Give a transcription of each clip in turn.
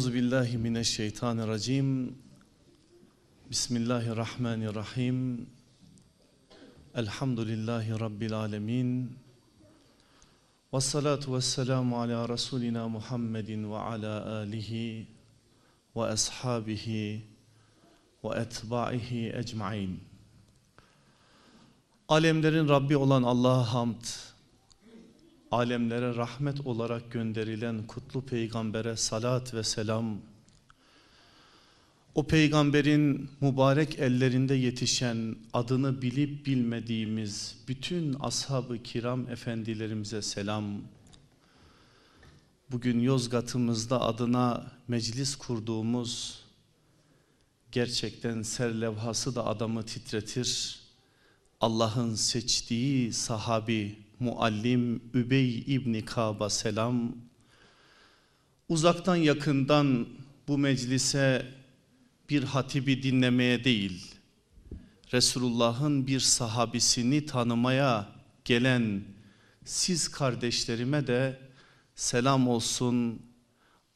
Euzu billahi mineşşeytanirracim. Bismillahirrahmanirrahim. Elhamdülillahi rabbil alamin. Ves salatu vesselamu ala rasulina Muhammedin ve ala alihi ve ashabihi ve etbaihi ecmaîn. Alemlerin Rabbi olan Allah'a hamd alemlere rahmet olarak gönderilen kutlu peygambere salat ve selam, o peygamberin mübarek ellerinde yetişen adını bilip bilmediğimiz bütün ashab-ı kiram efendilerimize selam. Bugün Yozgat'ımızda adına meclis kurduğumuz gerçekten serlevhası da adamı titretir. Allah'ın seçtiği sahabi muallim Übey İbni Kab'a selam. Uzaktan yakından bu meclise bir hatibi dinlemeye değil, Resulullah'ın bir sahabisini tanımaya gelen siz kardeşlerime de selam olsun,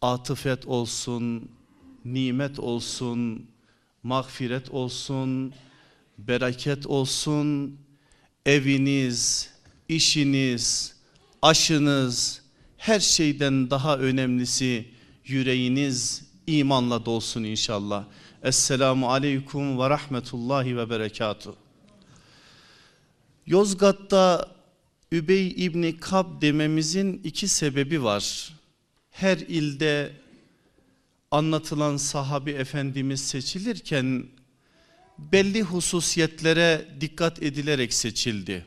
atıfet olsun, nimet olsun, mağfiret olsun, bereket olsun, eviniz, işiniz, aşınız, her şeyden daha önemlisi yüreğiniz imanla dolsun inşallah. Esselamu aleyküm ve rahmetullahi ve berekatuhu. Yozgat'ta Übey İbni Kab dememizin iki sebebi var. Her ilde anlatılan sahabi efendimiz seçilirken belli hususiyetlere dikkat edilerek seçildi.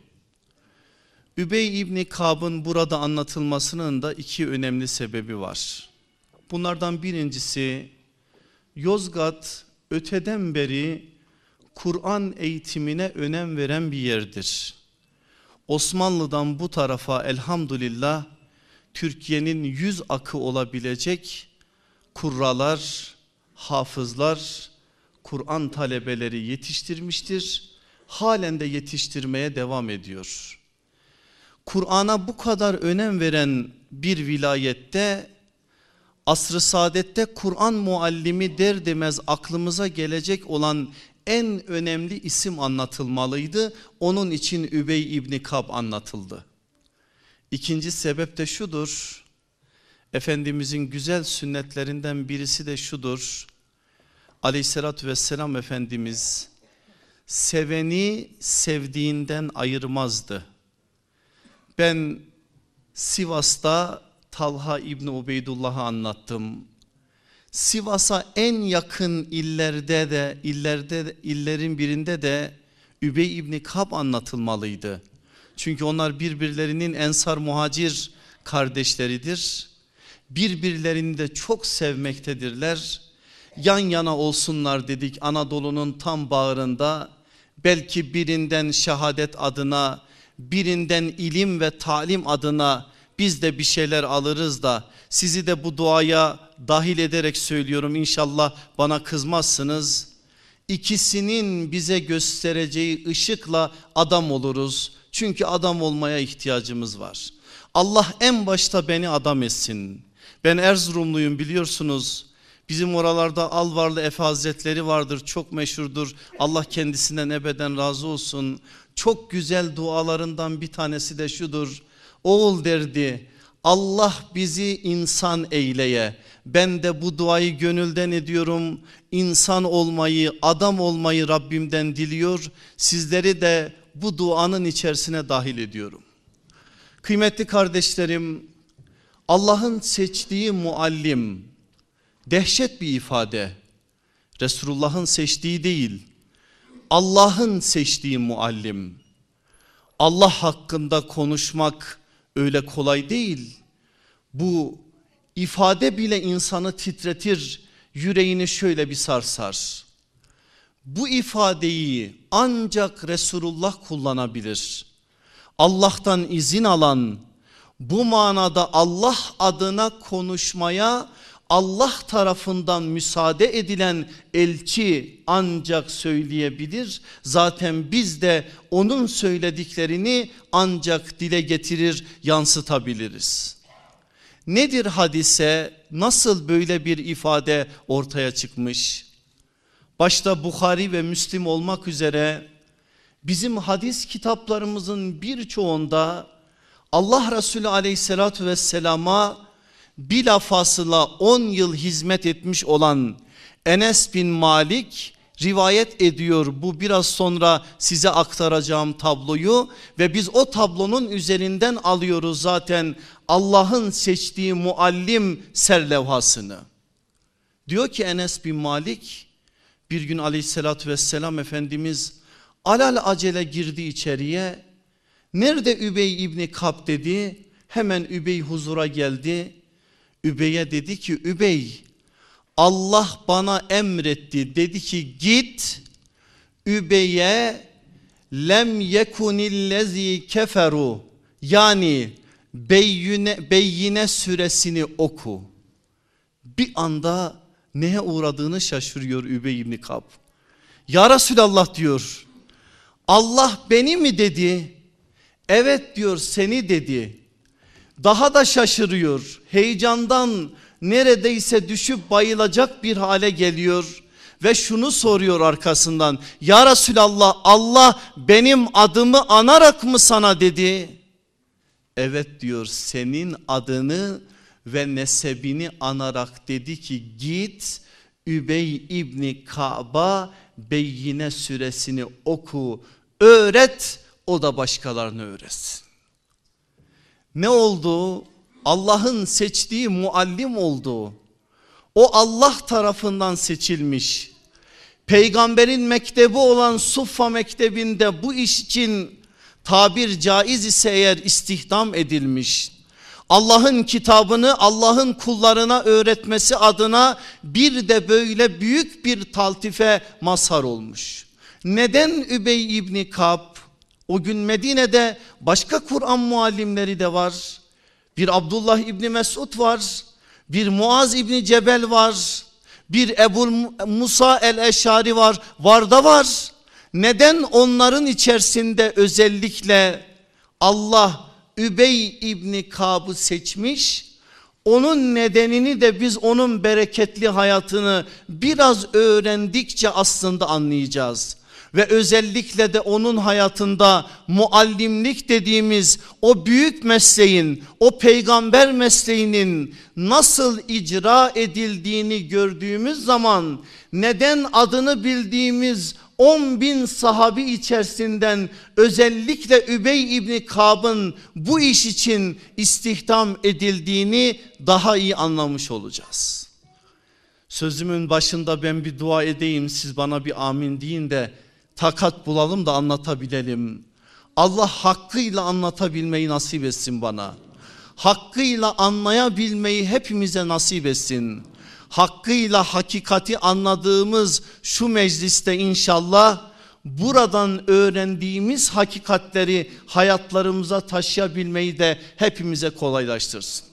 Übey İbni Kab'ın burada anlatılmasının da iki önemli sebebi var. Bunlardan birincisi Yozgat öteden beri Kur'an eğitimine önem veren bir yerdir. Osmanlı'dan bu tarafa elhamdülillah Türkiye'nin yüz akı olabilecek kurralar, hafızlar, Kur'an talebeleri yetiştirmiştir. Halen de yetiştirmeye devam ediyor. Kur'an'a bu kadar önem veren bir vilayette asr-ı saadette Kur'an muallimi der demez aklımıza gelecek olan en önemli isim anlatılmalıydı. Onun için Übey İbni Kab anlatıldı. İkinci sebep de şudur. Efendimizin güzel sünnetlerinden birisi de şudur. Aleyhissalatü vesselam Efendimiz seveni sevdiğinden ayırmazdı. Ben Sivas'ta Talha İbni Ubeydullah'ı anlattım. Sivas'a en yakın illerde de illerde illerin birinde de Übey İbni Kab anlatılmalıydı. Çünkü onlar birbirlerinin ensar muhacir kardeşleridir. Birbirlerini de çok sevmektedirler. Yan yana olsunlar dedik Anadolu'nun tam bağrında. Belki birinden şehadet adına birinden ilim ve talim adına biz de bir şeyler alırız da sizi de bu duaya dahil ederek söylüyorum inşallah bana kızmazsınız. İkisinin bize göstereceği ışıkla adam oluruz. Çünkü adam olmaya ihtiyacımız var. Allah en başta beni adam etsin. Ben Erzurumluyum biliyorsunuz. Bizim oralarda Alvarlı Efe Hazretleri vardır çok meşhurdur. Allah kendisinden ebeden razı olsun. Çok güzel dualarından bir tanesi de şudur. Oğul derdi Allah bizi insan eyleye. Ben de bu duayı gönülden ediyorum. İnsan olmayı, adam olmayı Rabbimden diliyor. Sizleri de bu duanın içerisine dahil ediyorum. Kıymetli kardeşlerim, Allah'ın seçtiği muallim dehşet bir ifade. Resulullah'ın seçtiği değil. Allah'ın seçtiği muallim. Allah hakkında konuşmak öyle kolay değil. Bu ifade bile insanı titretir, yüreğini şöyle bir sarsar. Bu ifadeyi ancak Resulullah kullanabilir. Allah'tan izin alan, bu manada Allah adına konuşmaya Allah tarafından müsaade edilen elçi ancak söyleyebilir. Zaten biz de onun söylediklerini ancak dile getirir yansıtabiliriz. Nedir hadise? Nasıl böyle bir ifade ortaya çıkmış? Başta Bukhari ve Müslim olmak üzere bizim hadis kitaplarımızın birçoğunda Allah Resulü aleyhissalatü vesselama bilafasıla 10 yıl hizmet etmiş olan Enes bin Malik rivayet ediyor bu biraz sonra size aktaracağım tabloyu ve biz o tablonun üzerinden alıyoruz zaten Allah'ın seçtiği muallim serlevhasını. Diyor ki Enes bin Malik bir gün aleyhissalatü vesselam Efendimiz alal acele girdi içeriye. Nerede Übey İbni Kap dedi hemen Übey huzura geldi. Übey'e dedi ki Übey Allah bana emretti dedi ki git Übey'e lem yekunillezi keferu yani beyyine, beyyine süresini oku. Bir anda neye uğradığını şaşırıyor Übey ibn Kab. Ya Resulallah diyor Allah beni mi dedi? Evet diyor seni dedi. Daha da şaşırıyor. Heyecandan neredeyse düşüp bayılacak bir hale geliyor. Ve şunu soruyor arkasından. Ya Resulallah Allah benim adımı anarak mı sana dedi? Evet diyor senin adını ve nesebini anarak dedi ki git Übey İbni Ka'ba Beyyine süresini oku öğret o da başkalarını öğretsin. Ne oldu? Allah'ın seçtiği muallim oldu. O Allah tarafından seçilmiş. Peygamberin mektebi olan Suffa mektebinde bu iş için tabir caiz ise eğer istihdam edilmiş. Allah'ın kitabını Allah'ın kullarına öğretmesi adına bir de böyle büyük bir taltife mazhar olmuş. Neden Übey İbni Kab o gün Medine'de başka Kur'an muallimleri de var. Bir Abdullah İbni Mesud var. Bir Muaz İbni Cebel var. Bir Ebu Musa el-Eşari var. Var da var. Neden onların içerisinde özellikle Allah Übey İbni Kab'ı seçmiş? Onun nedenini de biz onun bereketli hayatını biraz öğrendikçe aslında anlayacağız ve özellikle de onun hayatında muallimlik dediğimiz o büyük mesleğin, o peygamber mesleğinin nasıl icra edildiğini gördüğümüz zaman neden adını bildiğimiz 10 bin sahabi içerisinden özellikle Übey İbni Kab'ın bu iş için istihdam edildiğini daha iyi anlamış olacağız. Sözümün başında ben bir dua edeyim siz bana bir amin deyin de takat bulalım da anlatabilelim. Allah hakkıyla anlatabilmeyi nasip etsin bana. Hakkıyla anlayabilmeyi hepimize nasip etsin. Hakkıyla hakikati anladığımız şu mecliste inşallah buradan öğrendiğimiz hakikatleri hayatlarımıza taşıyabilmeyi de hepimize kolaylaştırsın.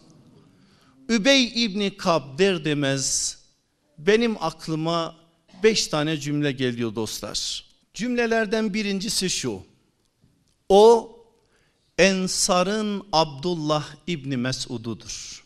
Übey İbni Kab der demez benim aklıma beş tane cümle geliyor dostlar. Cümlelerden birincisi şu. O Ensar'ın Abdullah İbni Mesud'udur.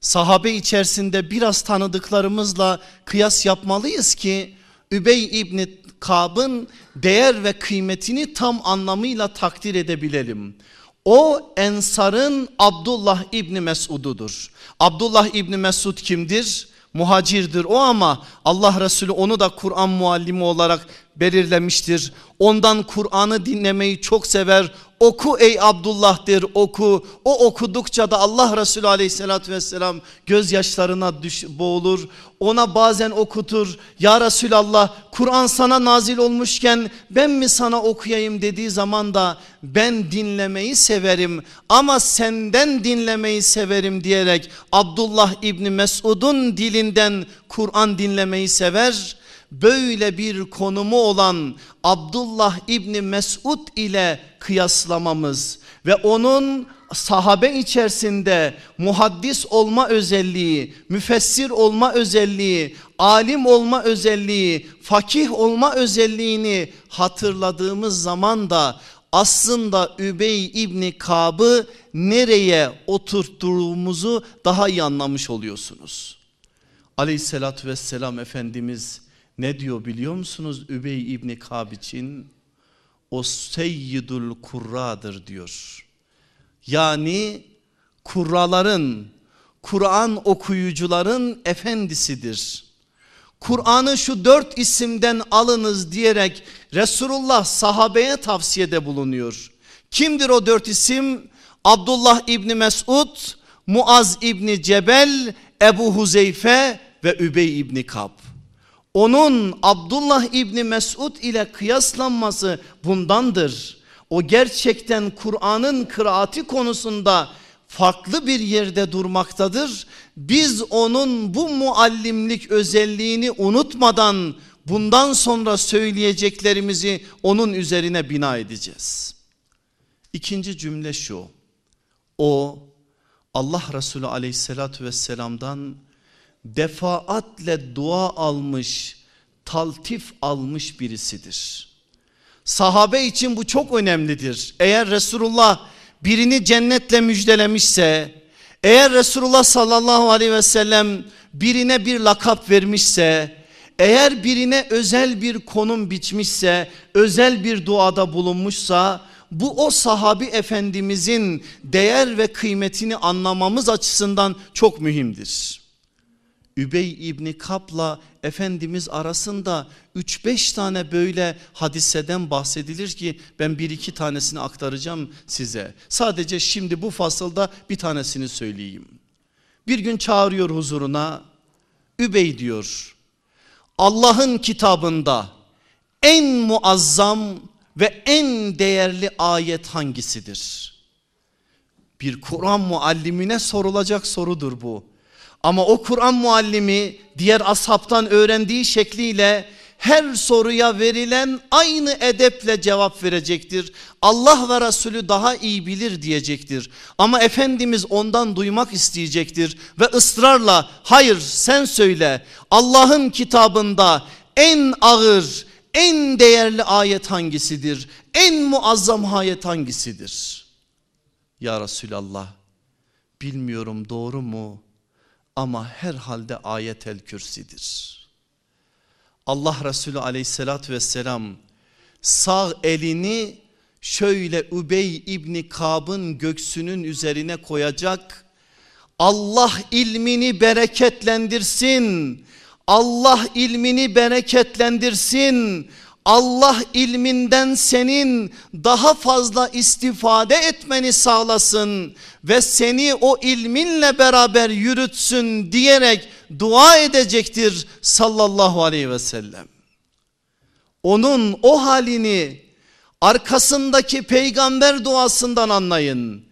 Sahabe içerisinde biraz tanıdıklarımızla kıyas yapmalıyız ki Übey İbni Kab'ın değer ve kıymetini tam anlamıyla takdir edebilelim. O Ensar'ın Abdullah İbni Mesud'udur. Abdullah İbni Mesud kimdir? Muhacirdir o ama Allah Resulü onu da Kur'an muallimi olarak belirlemiştir. Ondan Kur'an'ı dinlemeyi çok sever. Oku ey Abdullah der oku. O okudukça da Allah Resulü aleyhissalatü vesselam gözyaşlarına düş, boğulur. Ona bazen okutur. Ya Resulallah Kur'an sana nazil olmuşken ben mi sana okuyayım dediği zaman da ben dinlemeyi severim ama senden dinlemeyi severim diyerek Abdullah İbni Mesud'un dilinden Kur'an dinlemeyi sever böyle bir konumu olan Abdullah İbni Mesud ile kıyaslamamız ve onun sahabe içerisinde muhaddis olma özelliği, müfessir olma özelliği, alim olma özelliği, fakih olma özelliğini hatırladığımız zaman da aslında Übey İbni Kab'ı nereye oturttuğumuzu daha iyi anlamış oluyorsunuz. Aleyhissalatü vesselam Efendimiz ne diyor biliyor musunuz Übey İbni Kab için? O seyyidul kurradır diyor. Yani kurraların, Kur'an okuyucuların efendisidir. Kur'an'ı şu dört isimden alınız diyerek Resulullah sahabeye tavsiyede bulunuyor. Kimdir o dört isim? Abdullah İbni Mesud, Muaz İbni Cebel, Ebu Huzeyfe ve Übey İbni Kab. Onun Abdullah İbni Mesud ile kıyaslanması bundandır. O gerçekten Kur'an'ın kıraati konusunda farklı bir yerde durmaktadır. Biz onun bu muallimlik özelliğini unutmadan bundan sonra söyleyeceklerimizi onun üzerine bina edeceğiz. İkinci cümle şu. O Allah Resulü aleyhissalatü vesselamdan defaatle dua almış, taltif almış birisidir. Sahabe için bu çok önemlidir. Eğer Resulullah birini cennetle müjdelemişse, eğer Resulullah sallallahu aleyhi ve sellem birine bir lakap vermişse, eğer birine özel bir konum biçmişse, özel bir duada bulunmuşsa, bu o sahabi efendimizin değer ve kıymetini anlamamız açısından çok mühimdir. Übey İbni Kap'la Efendimiz arasında 3-5 tane böyle hadiseden bahsedilir ki ben bir iki tanesini aktaracağım size. Sadece şimdi bu fasılda bir tanesini söyleyeyim. Bir gün çağırıyor huzuruna Übey diyor Allah'ın kitabında en muazzam ve en değerli ayet hangisidir? Bir Kur'an muallimine sorulacak sorudur bu. Ama o Kur'an muallimi diğer ashabtan öğrendiği şekliyle her soruya verilen aynı edeple cevap verecektir. Allah ve Resulü daha iyi bilir diyecektir. Ama Efendimiz ondan duymak isteyecektir ve ısrarla hayır sen söyle Allah'ın kitabında en ağır en değerli ayet hangisidir? En muazzam ayet hangisidir? Ya Resulallah bilmiyorum doğru mu? Ama herhalde ayetel kürsidir. Allah Resulü aleyhissalatü vesselam sağ elini şöyle Übey İbni Kab'ın göksünün üzerine koyacak. Allah ilmini bereketlendirsin. Allah ilmini bereketlendirsin. Allah ilminden senin daha fazla istifade etmeni sağlasın ve seni o ilminle beraber yürütsün diyerek dua edecektir sallallahu aleyhi ve sellem. Onun o halini arkasındaki peygamber duasından anlayın.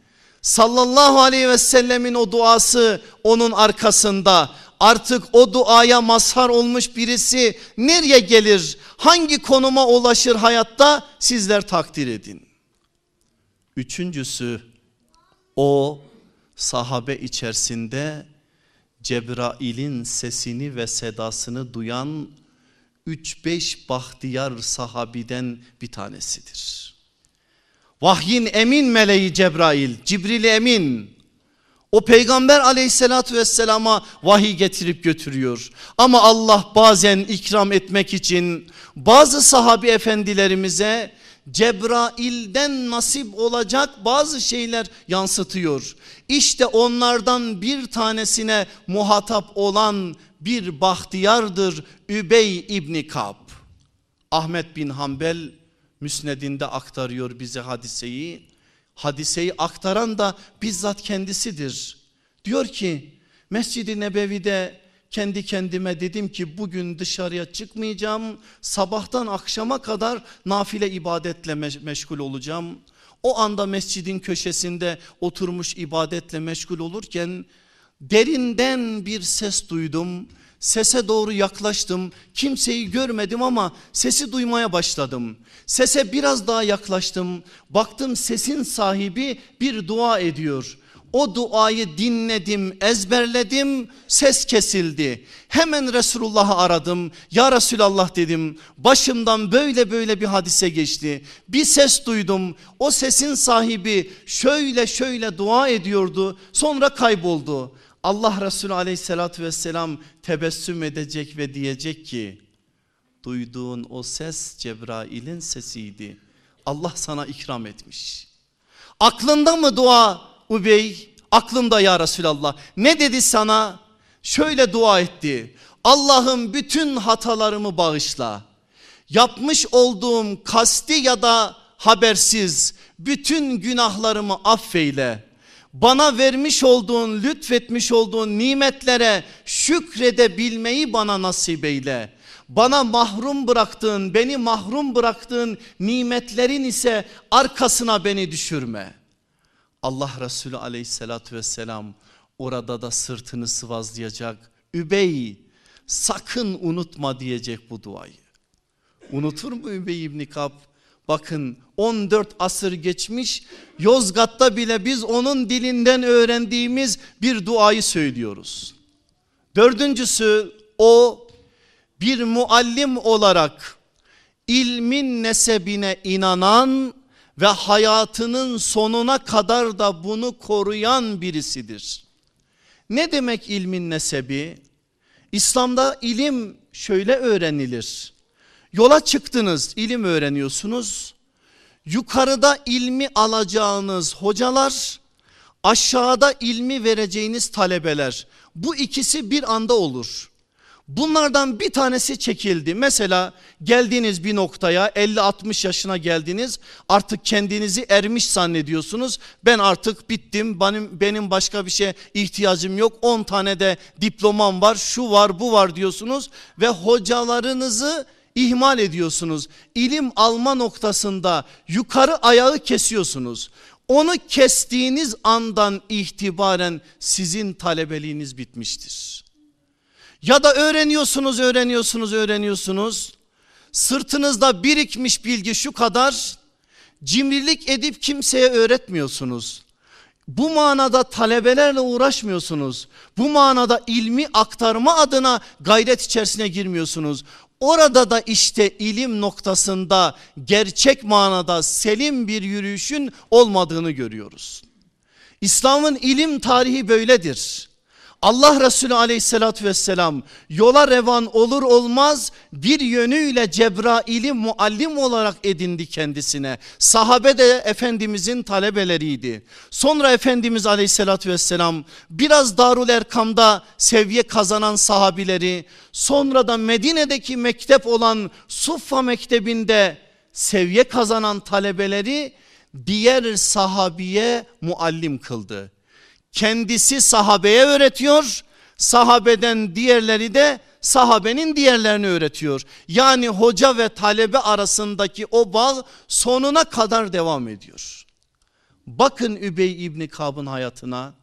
Sallallahu aleyhi ve sellemin o duası onun arkasında artık o duaya mazhar olmuş birisi nereye gelir? Hangi konuma ulaşır hayatta? Sizler takdir edin. Üçüncüsü o sahabe içerisinde Cebrail'in sesini ve sedasını duyan 3-5 bahtiyar sahabiden bir tanesidir. Vahyin emin meleği Cebrail, Cibril emin o peygamber aleyhissalatü vesselama vahiy getirip götürüyor. Ama Allah bazen ikram etmek için bazı sahabi efendilerimize Cebrail'den nasip olacak bazı şeyler yansıtıyor. İşte onlardan bir tanesine muhatap olan bir bahtiyardır Übey İbni Kab. Ahmet bin Hanbel müsnedinde aktarıyor bize hadiseyi hadiseyi aktaran da bizzat kendisidir. Diyor ki Mescid-i Nebevi'de kendi kendime dedim ki bugün dışarıya çıkmayacağım. Sabahtan akşama kadar nafile ibadetle meşgul olacağım. O anda mescidin köşesinde oturmuş ibadetle meşgul olurken Derinden bir ses duydum. Sese doğru yaklaştım. Kimseyi görmedim ama sesi duymaya başladım. Sese biraz daha yaklaştım. Baktım sesin sahibi bir dua ediyor. O duayı dinledim, ezberledim, ses kesildi. Hemen Resulullah'ı aradım. Ya Resulallah dedim. Başımdan böyle böyle bir hadise geçti. Bir ses duydum. O sesin sahibi şöyle şöyle dua ediyordu. Sonra kayboldu. Allah Resulü aleyhissalatü vesselam tebessüm edecek ve diyecek ki duyduğun o ses Cebrail'in sesiydi. Allah sana ikram etmiş. Aklında mı dua Ubey? Aklımda ya Resulallah. Ne dedi sana? Şöyle dua etti. Allah'ım bütün hatalarımı bağışla. Yapmış olduğum kasti ya da habersiz bütün günahlarımı affeyle bana vermiş olduğun, lütfetmiş olduğun nimetlere şükredebilmeyi bana nasip eyle. Bana mahrum bıraktığın, beni mahrum bıraktığın nimetlerin ise arkasına beni düşürme. Allah Resulü aleyhissalatü vesselam orada da sırtını sıvazlayacak. Übey sakın unutma diyecek bu duayı. Unutur mu Übey İbni Kab? Bakın 14 asır geçmiş Yozgat'ta bile biz onun dilinden öğrendiğimiz bir duayı söylüyoruz. Dördüncüsü o bir muallim olarak ilmin nesebine inanan ve hayatının sonuna kadar da bunu koruyan birisidir. Ne demek ilmin nesebi? İslam'da ilim şöyle öğrenilir. Yola çıktınız ilim öğreniyorsunuz. Yukarıda ilmi alacağınız hocalar aşağıda ilmi vereceğiniz talebeler bu ikisi bir anda olur. Bunlardan bir tanesi çekildi. Mesela geldiniz bir noktaya 50-60 yaşına geldiniz artık kendinizi ermiş zannediyorsunuz. Ben artık bittim benim, benim başka bir şeye ihtiyacım yok 10 tane de diplomam var şu var bu var diyorsunuz ve hocalarınızı ihmal ediyorsunuz. İlim alma noktasında yukarı ayağı kesiyorsunuz. Onu kestiğiniz andan itibaren sizin talebeliğiniz bitmiştir. Ya da öğreniyorsunuz, öğreniyorsunuz, öğreniyorsunuz. Sırtınızda birikmiş bilgi şu kadar cimrilik edip kimseye öğretmiyorsunuz. Bu manada talebelerle uğraşmıyorsunuz. Bu manada ilmi aktarma adına gayret içerisine girmiyorsunuz. Orada da işte ilim noktasında gerçek manada selim bir yürüyüşün olmadığını görüyoruz. İslam'ın ilim tarihi böyledir. Allah Resulü aleyhissalatü vesselam yola revan olur olmaz bir yönüyle Cebrail'i muallim olarak edindi kendisine. Sahabe de Efendimizin talebeleriydi. Sonra Efendimiz aleyhissalatü vesselam biraz Darul Erkam'da seviye kazanan sahabileri sonra da Medine'deki mektep olan Suffa mektebinde seviye kazanan talebeleri diğer sahabiye muallim kıldı. Kendisi sahabeye öğretiyor. Sahabeden diğerleri de sahabenin diğerlerini öğretiyor. Yani hoca ve talebe arasındaki o bağ sonuna kadar devam ediyor. Bakın Übey İbni Kab'ın hayatına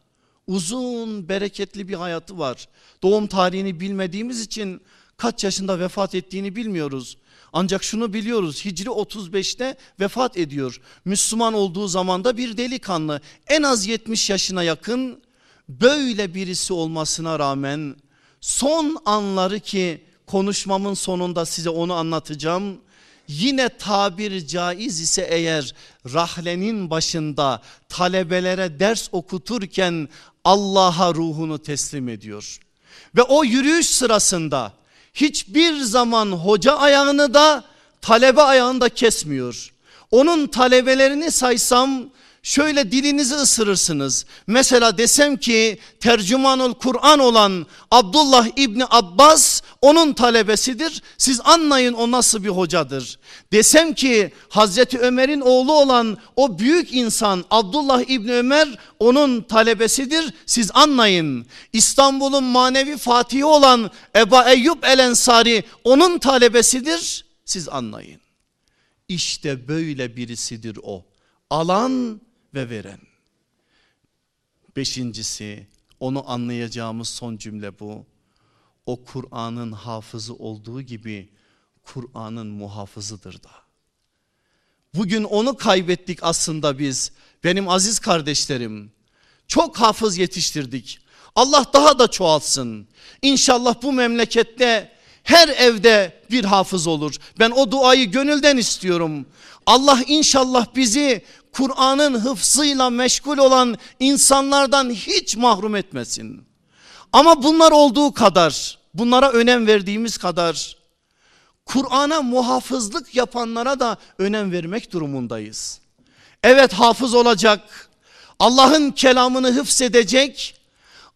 uzun bereketli bir hayatı var. Doğum tarihini bilmediğimiz için kaç yaşında vefat ettiğini bilmiyoruz. Ancak şunu biliyoruz Hicri 35'te vefat ediyor. Müslüman olduğu zaman da bir delikanlı en az 70 yaşına yakın böyle birisi olmasına rağmen son anları ki konuşmamın sonunda size onu anlatacağım. Yine tabir caiz ise eğer rahlenin başında talebelere ders okuturken Allah'a ruhunu teslim ediyor. Ve o yürüyüş sırasında hiçbir zaman hoca ayağını da talebe ayağını da kesmiyor. Onun talebelerini saysam şöyle dilinizi ısırırsınız. Mesela desem ki tercümanul Kur'an olan Abdullah İbni Abbas onun talebesidir. Siz anlayın o nasıl bir hocadır. Desem ki Hazreti Ömer'in oğlu olan o büyük insan Abdullah İbni Ömer onun talebesidir. Siz anlayın. İstanbul'un manevi fatihi olan Eba Eyyub El Ensari onun talebesidir. Siz anlayın. İşte böyle birisidir o. Alan ve veren. Beşincisi Onu anlayacağımız son cümle bu. O Kur'an'ın hafızı olduğu gibi Kur'an'ın muhafızıdır da. Bugün onu kaybettik aslında biz. Benim aziz kardeşlerim. Çok hafız yetiştirdik. Allah daha da çoğalsın. İnşallah bu memlekette her evde bir hafız olur. Ben o duayı gönülden istiyorum. Allah inşallah bizi Kur'an'ın hıfzıyla meşgul olan insanlardan hiç mahrum etmesin. Ama bunlar olduğu kadar, bunlara önem verdiğimiz kadar Kur'an'a muhafızlık yapanlara da önem vermek durumundayız. Evet hafız olacak, Allah'ın kelamını hıfzedecek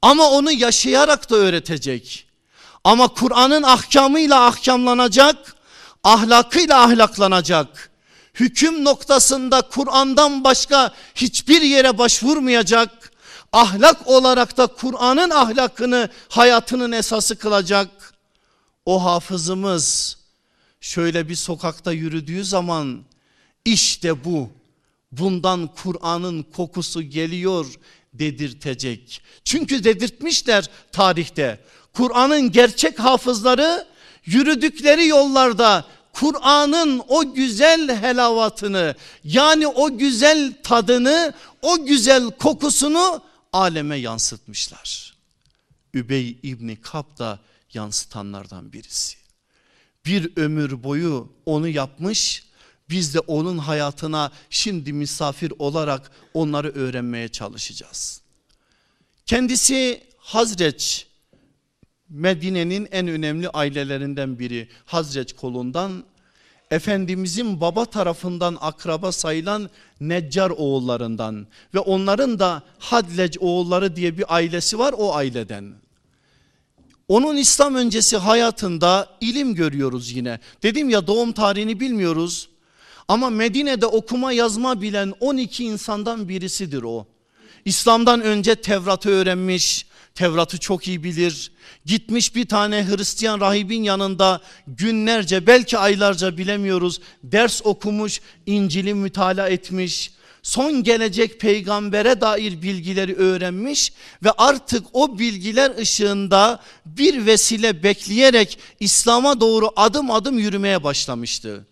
ama onu yaşayarak da öğretecek. Ama Kur'an'ın ahkamıyla ahkamlanacak, ahlakıyla ahlaklanacak. Hüküm noktasında Kur'an'dan başka hiçbir yere başvurmayacak. Ahlak olarak da Kur'an'ın ahlakını hayatının esası kılacak. O hafızımız şöyle bir sokakta yürüdüğü zaman işte bu bundan Kur'an'ın kokusu geliyor dedirtecek. Çünkü dedirtmişler tarihte. Kur'an'ın gerçek hafızları yürüdükleri yollarda Kur'an'ın o güzel helavatını yani o güzel tadını o güzel kokusunu aleme yansıtmışlar. Übey İbni Kap da yansıtanlardan birisi. Bir ömür boyu onu yapmış biz de onun hayatına şimdi misafir olarak onları öğrenmeye çalışacağız. Kendisi Hazreç Medine'nin en önemli ailelerinden biri Hazreç kolundan Efendimizin baba tarafından akraba sayılan Neccar oğullarından ve onların da Hadlec oğulları diye bir ailesi var o aileden. Onun İslam öncesi hayatında ilim görüyoruz yine. Dedim ya doğum tarihini bilmiyoruz. Ama Medine'de okuma yazma bilen 12 insandan birisidir o. İslam'dan önce Tevrat'ı öğrenmiş, Tevrat'ı çok iyi bilir. Gitmiş bir tane Hristiyan rahibin yanında günlerce belki aylarca bilemiyoruz ders okumuş, İncil'i mütala etmiş. Son gelecek peygambere dair bilgileri öğrenmiş ve artık o bilgiler ışığında bir vesile bekleyerek İslam'a doğru adım adım yürümeye başlamıştı.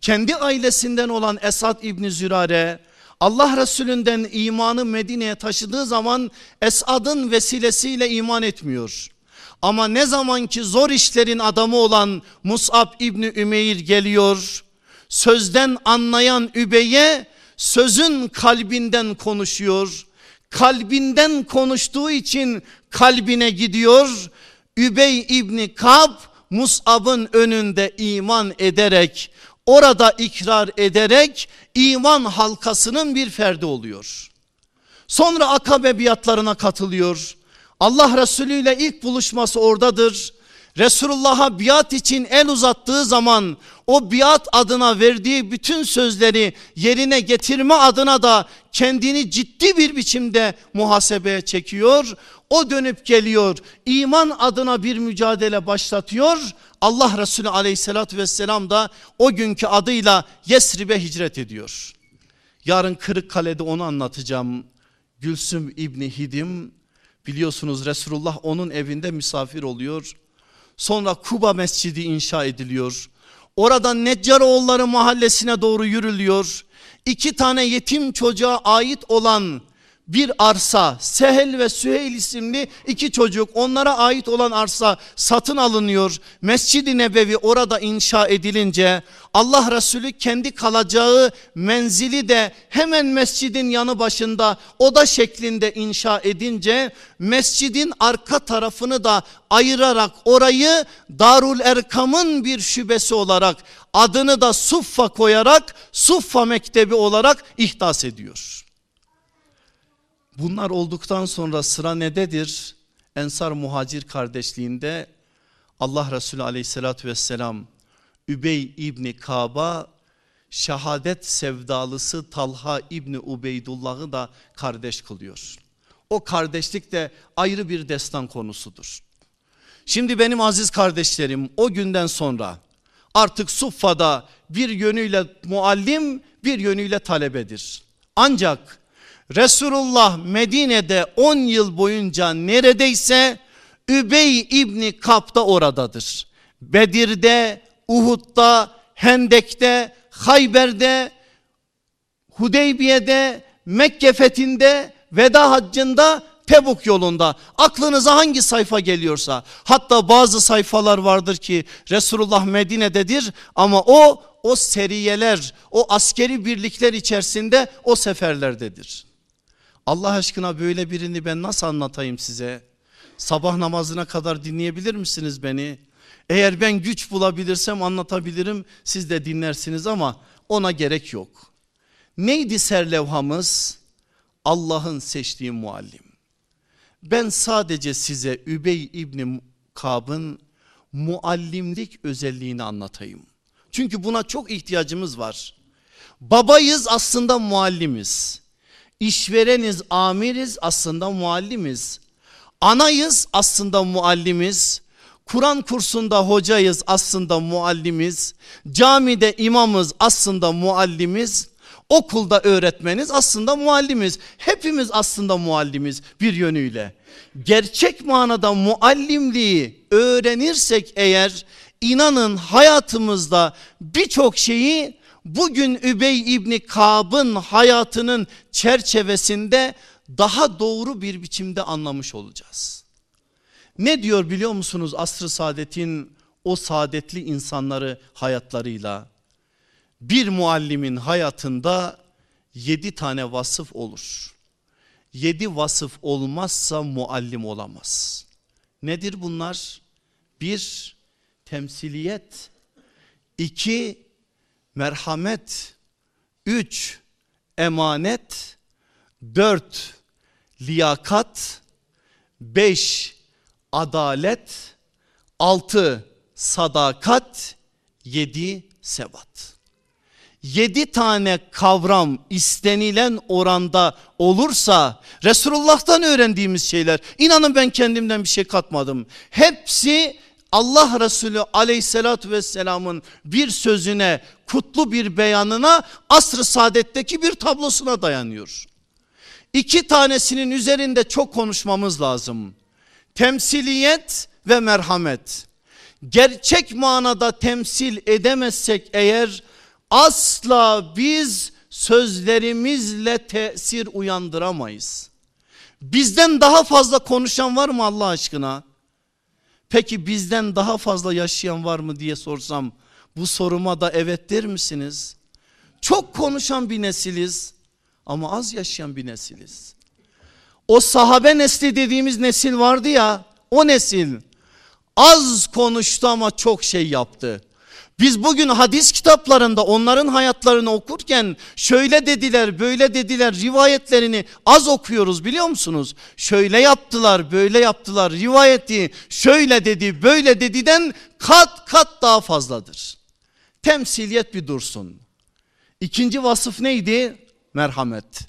Kendi ailesinden olan Esad İbni Zürare Allah Resulünden imanı Medine'ye taşıdığı zaman Esad'ın vesilesiyle iman etmiyor. Ama ne zaman ki zor işlerin adamı olan Mus'ab İbni Ümeyr geliyor. Sözden anlayan Übey'e sözün kalbinden konuşuyor. Kalbinden konuştuğu için kalbine gidiyor. Übey İbni Kab Mus'ab'ın önünde iman ederek orada ikrar ederek iman halkasının bir ferdi oluyor. Sonra akabe biatlarına katılıyor. Allah Resulü ile ilk buluşması oradadır. Resulullah'a biat için el uzattığı zaman o biat adına verdiği bütün sözleri yerine getirme adına da kendini ciddi bir biçimde muhasebeye çekiyor. O dönüp geliyor iman adına bir mücadele başlatıyor. Allah Resulü aleyhissalatü vesselam da o günkü adıyla Yesrib'e hicret ediyor. Yarın Kırıkkale'de onu anlatacağım. Gülsüm İbni Hidim biliyorsunuz Resulullah onun evinde misafir oluyor. Sonra Kuba Mescidi inşa ediliyor. Oradan Neccaroğulları mahallesine doğru yürülüyor. İki tane yetim çocuğa ait olan bir arsa Sehel ve Süheyl isimli iki çocuk onlara ait olan arsa satın alınıyor. Mescid-i Nebevi orada inşa edilince Allah Resulü kendi kalacağı menzili de hemen mescidin yanı başında oda şeklinde inşa edince mescidin arka tarafını da ayırarak orayı Darul Erkam'ın bir şubesi olarak adını da Suffa koyarak Suffa Mektebi olarak ihdas ediyor. Bunlar olduktan sonra sıra nededir? Ensar muhacir kardeşliğinde Allah Resulü aleyhissalatü vesselam Übey İbni Kaba şehadet sevdalısı Talha İbni Ubeydullah'ı da kardeş kılıyor. O kardeşlik de ayrı bir destan konusudur. Şimdi benim aziz kardeşlerim o günden sonra artık Suffa'da bir yönüyle muallim bir yönüyle talebedir. Ancak Resulullah Medine'de 10 yıl boyunca neredeyse Übey İbni Kap da oradadır. Bedir'de, Uhud'da, Hendek'te, Hayber'de, Hudeybiye'de, Mekke fethinde, Veda haccında, Tebuk yolunda aklınıza hangi sayfa geliyorsa hatta bazı sayfalar vardır ki Resulullah Medine'dedir ama o o seriyeler o askeri birlikler içerisinde o seferlerdedir. Allah aşkına böyle birini ben nasıl anlatayım size? Sabah namazına kadar dinleyebilir misiniz beni? Eğer ben güç bulabilirsem anlatabilirim siz de dinlersiniz ama ona gerek yok. Neydi serlevhamız? Allah'ın seçtiği muallim. Ben sadece size Übey İbni Kab'ın muallimlik özelliğini anlatayım. Çünkü buna çok ihtiyacımız var. Babayız aslında muallimiz. İşvereniz, amiriz aslında muallimiz. Anayız aslında muallimiz. Kur'an kursunda hocayız aslında muallimiz. Camide imamız aslında muallimiz. Okulda öğretmeniz aslında muallimiz. Hepimiz aslında muallimiz bir yönüyle. Gerçek manada muallimliği öğrenirsek eğer inanın hayatımızda birçok şeyi bugün Übey İbni Kab'ın hayatının çerçevesinde daha doğru bir biçimde anlamış olacağız. Ne diyor biliyor musunuz asr-ı saadetin o saadetli insanları hayatlarıyla? Bir muallimin hayatında yedi tane vasıf olur. Yedi vasıf olmazsa muallim olamaz. Nedir bunlar? Bir, temsiliyet. iki merhamet. Üç, emanet. Dört, liyakat. Beş, adalet. Altı, sadakat. Yedi, sebat. Yedi tane kavram istenilen oranda olursa Resulullah'tan öğrendiğimiz şeyler inanın ben kendimden bir şey katmadım. Hepsi Allah Resulü aleyhissalatü vesselamın bir sözüne kutlu bir beyanına asr-ı saadetteki bir tablosuna dayanıyor. İki tanesinin üzerinde çok konuşmamız lazım. Temsiliyet ve merhamet. Gerçek manada temsil edemezsek eğer asla biz sözlerimizle tesir uyandıramayız. Bizden daha fazla konuşan var mı Allah aşkına? Peki bizden daha fazla yaşayan var mı diye sorsam bu soruma da evet der misiniz? Çok konuşan bir nesiliz ama az yaşayan bir nesiliz. O sahabe nesli dediğimiz nesil vardı ya o nesil az konuştu ama çok şey yaptı. Biz bugün hadis kitaplarında onların hayatlarını okurken şöyle dediler böyle dediler rivayetlerini az okuyoruz biliyor musunuz? Şöyle yaptılar böyle yaptılar rivayeti şöyle dedi böyle dediden kat kat daha fazladır. Temsiliyet bir dursun. İkinci vasıf neydi? Merhamet.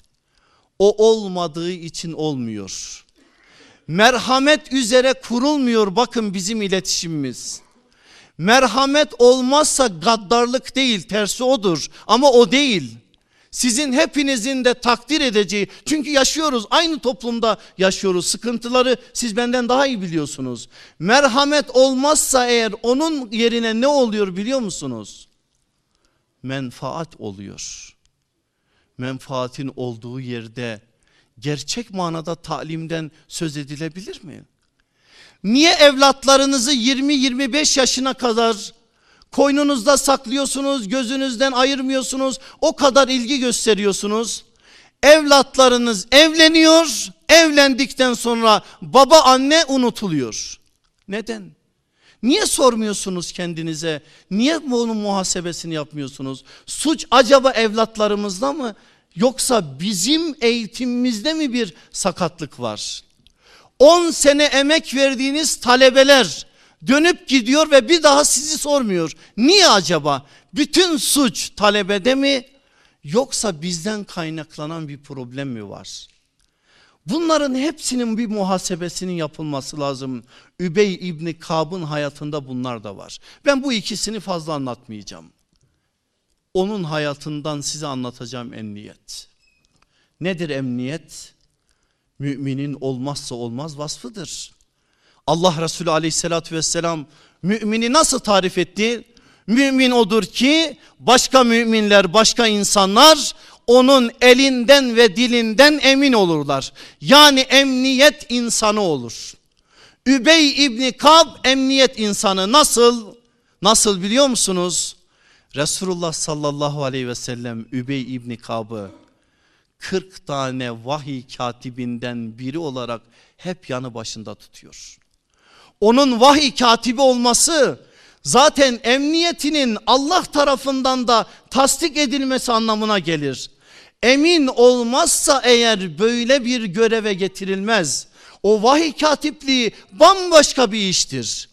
O olmadığı için olmuyor. Merhamet üzere kurulmuyor bakın bizim iletişimimiz. Merhamet olmazsa gaddarlık değil tersi odur ama o değil. Sizin hepinizin de takdir edeceği çünkü yaşıyoruz aynı toplumda yaşıyoruz sıkıntıları siz benden daha iyi biliyorsunuz. Merhamet olmazsa eğer onun yerine ne oluyor biliyor musunuz? Menfaat oluyor. Menfaatin olduğu yerde gerçek manada talimden söz edilebilir mi? Niye evlatlarınızı 20-25 yaşına kadar koynunuzda saklıyorsunuz, gözünüzden ayırmıyorsunuz, o kadar ilgi gösteriyorsunuz? Evlatlarınız evleniyor, evlendikten sonra baba anne unutuluyor. Neden? Niye sormuyorsunuz kendinize? Niye bunun muhasebesini yapmıyorsunuz? Suç acaba evlatlarımızda mı? Yoksa bizim eğitimimizde mi bir sakatlık var? 10 sene emek verdiğiniz talebeler dönüp gidiyor ve bir daha sizi sormuyor. Niye acaba? Bütün suç talebede mi yoksa bizden kaynaklanan bir problem mi var? Bunların hepsinin bir muhasebesinin yapılması lazım. Übey İbni Kab'ın hayatında bunlar da var. Ben bu ikisini fazla anlatmayacağım. Onun hayatından size anlatacağım emniyet. Nedir emniyet? Müminin olmazsa olmaz vasfıdır. Allah Resulü aleyhissalatü vesselam mümini nasıl tarif etti? Mümin odur ki başka müminler başka insanlar onun elinden ve dilinden emin olurlar. Yani emniyet insanı olur. Übey İbni Kab emniyet insanı nasıl? Nasıl biliyor musunuz? Resulullah sallallahu aleyhi ve sellem Übey İbni Kab'ı 40 tane vahiy katibinden biri olarak hep yanı başında tutuyor. Onun vahiy katibi olması zaten emniyetinin Allah tarafından da tasdik edilmesi anlamına gelir. Emin olmazsa eğer böyle bir göreve getirilmez. O vahiy katipliği bambaşka bir iştir.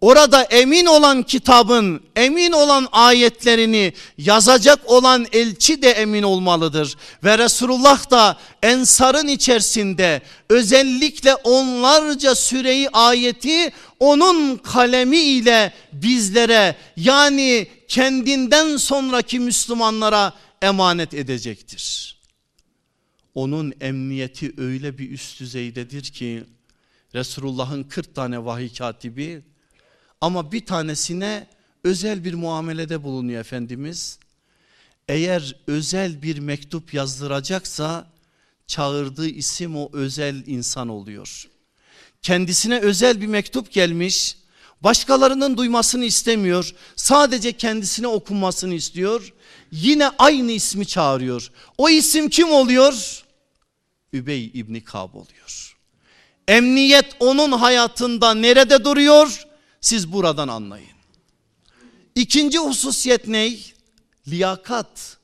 Orada emin olan kitabın, emin olan ayetlerini yazacak olan elçi de emin olmalıdır. Ve Resulullah da ensarın içerisinde özellikle onlarca süreyi ayeti onun kalemi ile bizlere yani kendinden sonraki Müslümanlara emanet edecektir. Onun emniyeti öyle bir üst düzeydedir ki Resulullah'ın 40 tane vahiy katibi ama bir tanesine özel bir muamelede bulunuyor Efendimiz. Eğer özel bir mektup yazdıracaksa çağırdığı isim o özel insan oluyor. Kendisine özel bir mektup gelmiş. Başkalarının duymasını istemiyor. Sadece kendisine okunmasını istiyor. Yine aynı ismi çağırıyor. O isim kim oluyor? Übey İbni Kab oluyor. Emniyet onun hayatında nerede duruyor? Siz buradan anlayın. İkinci hususiyet ne? Liyakat.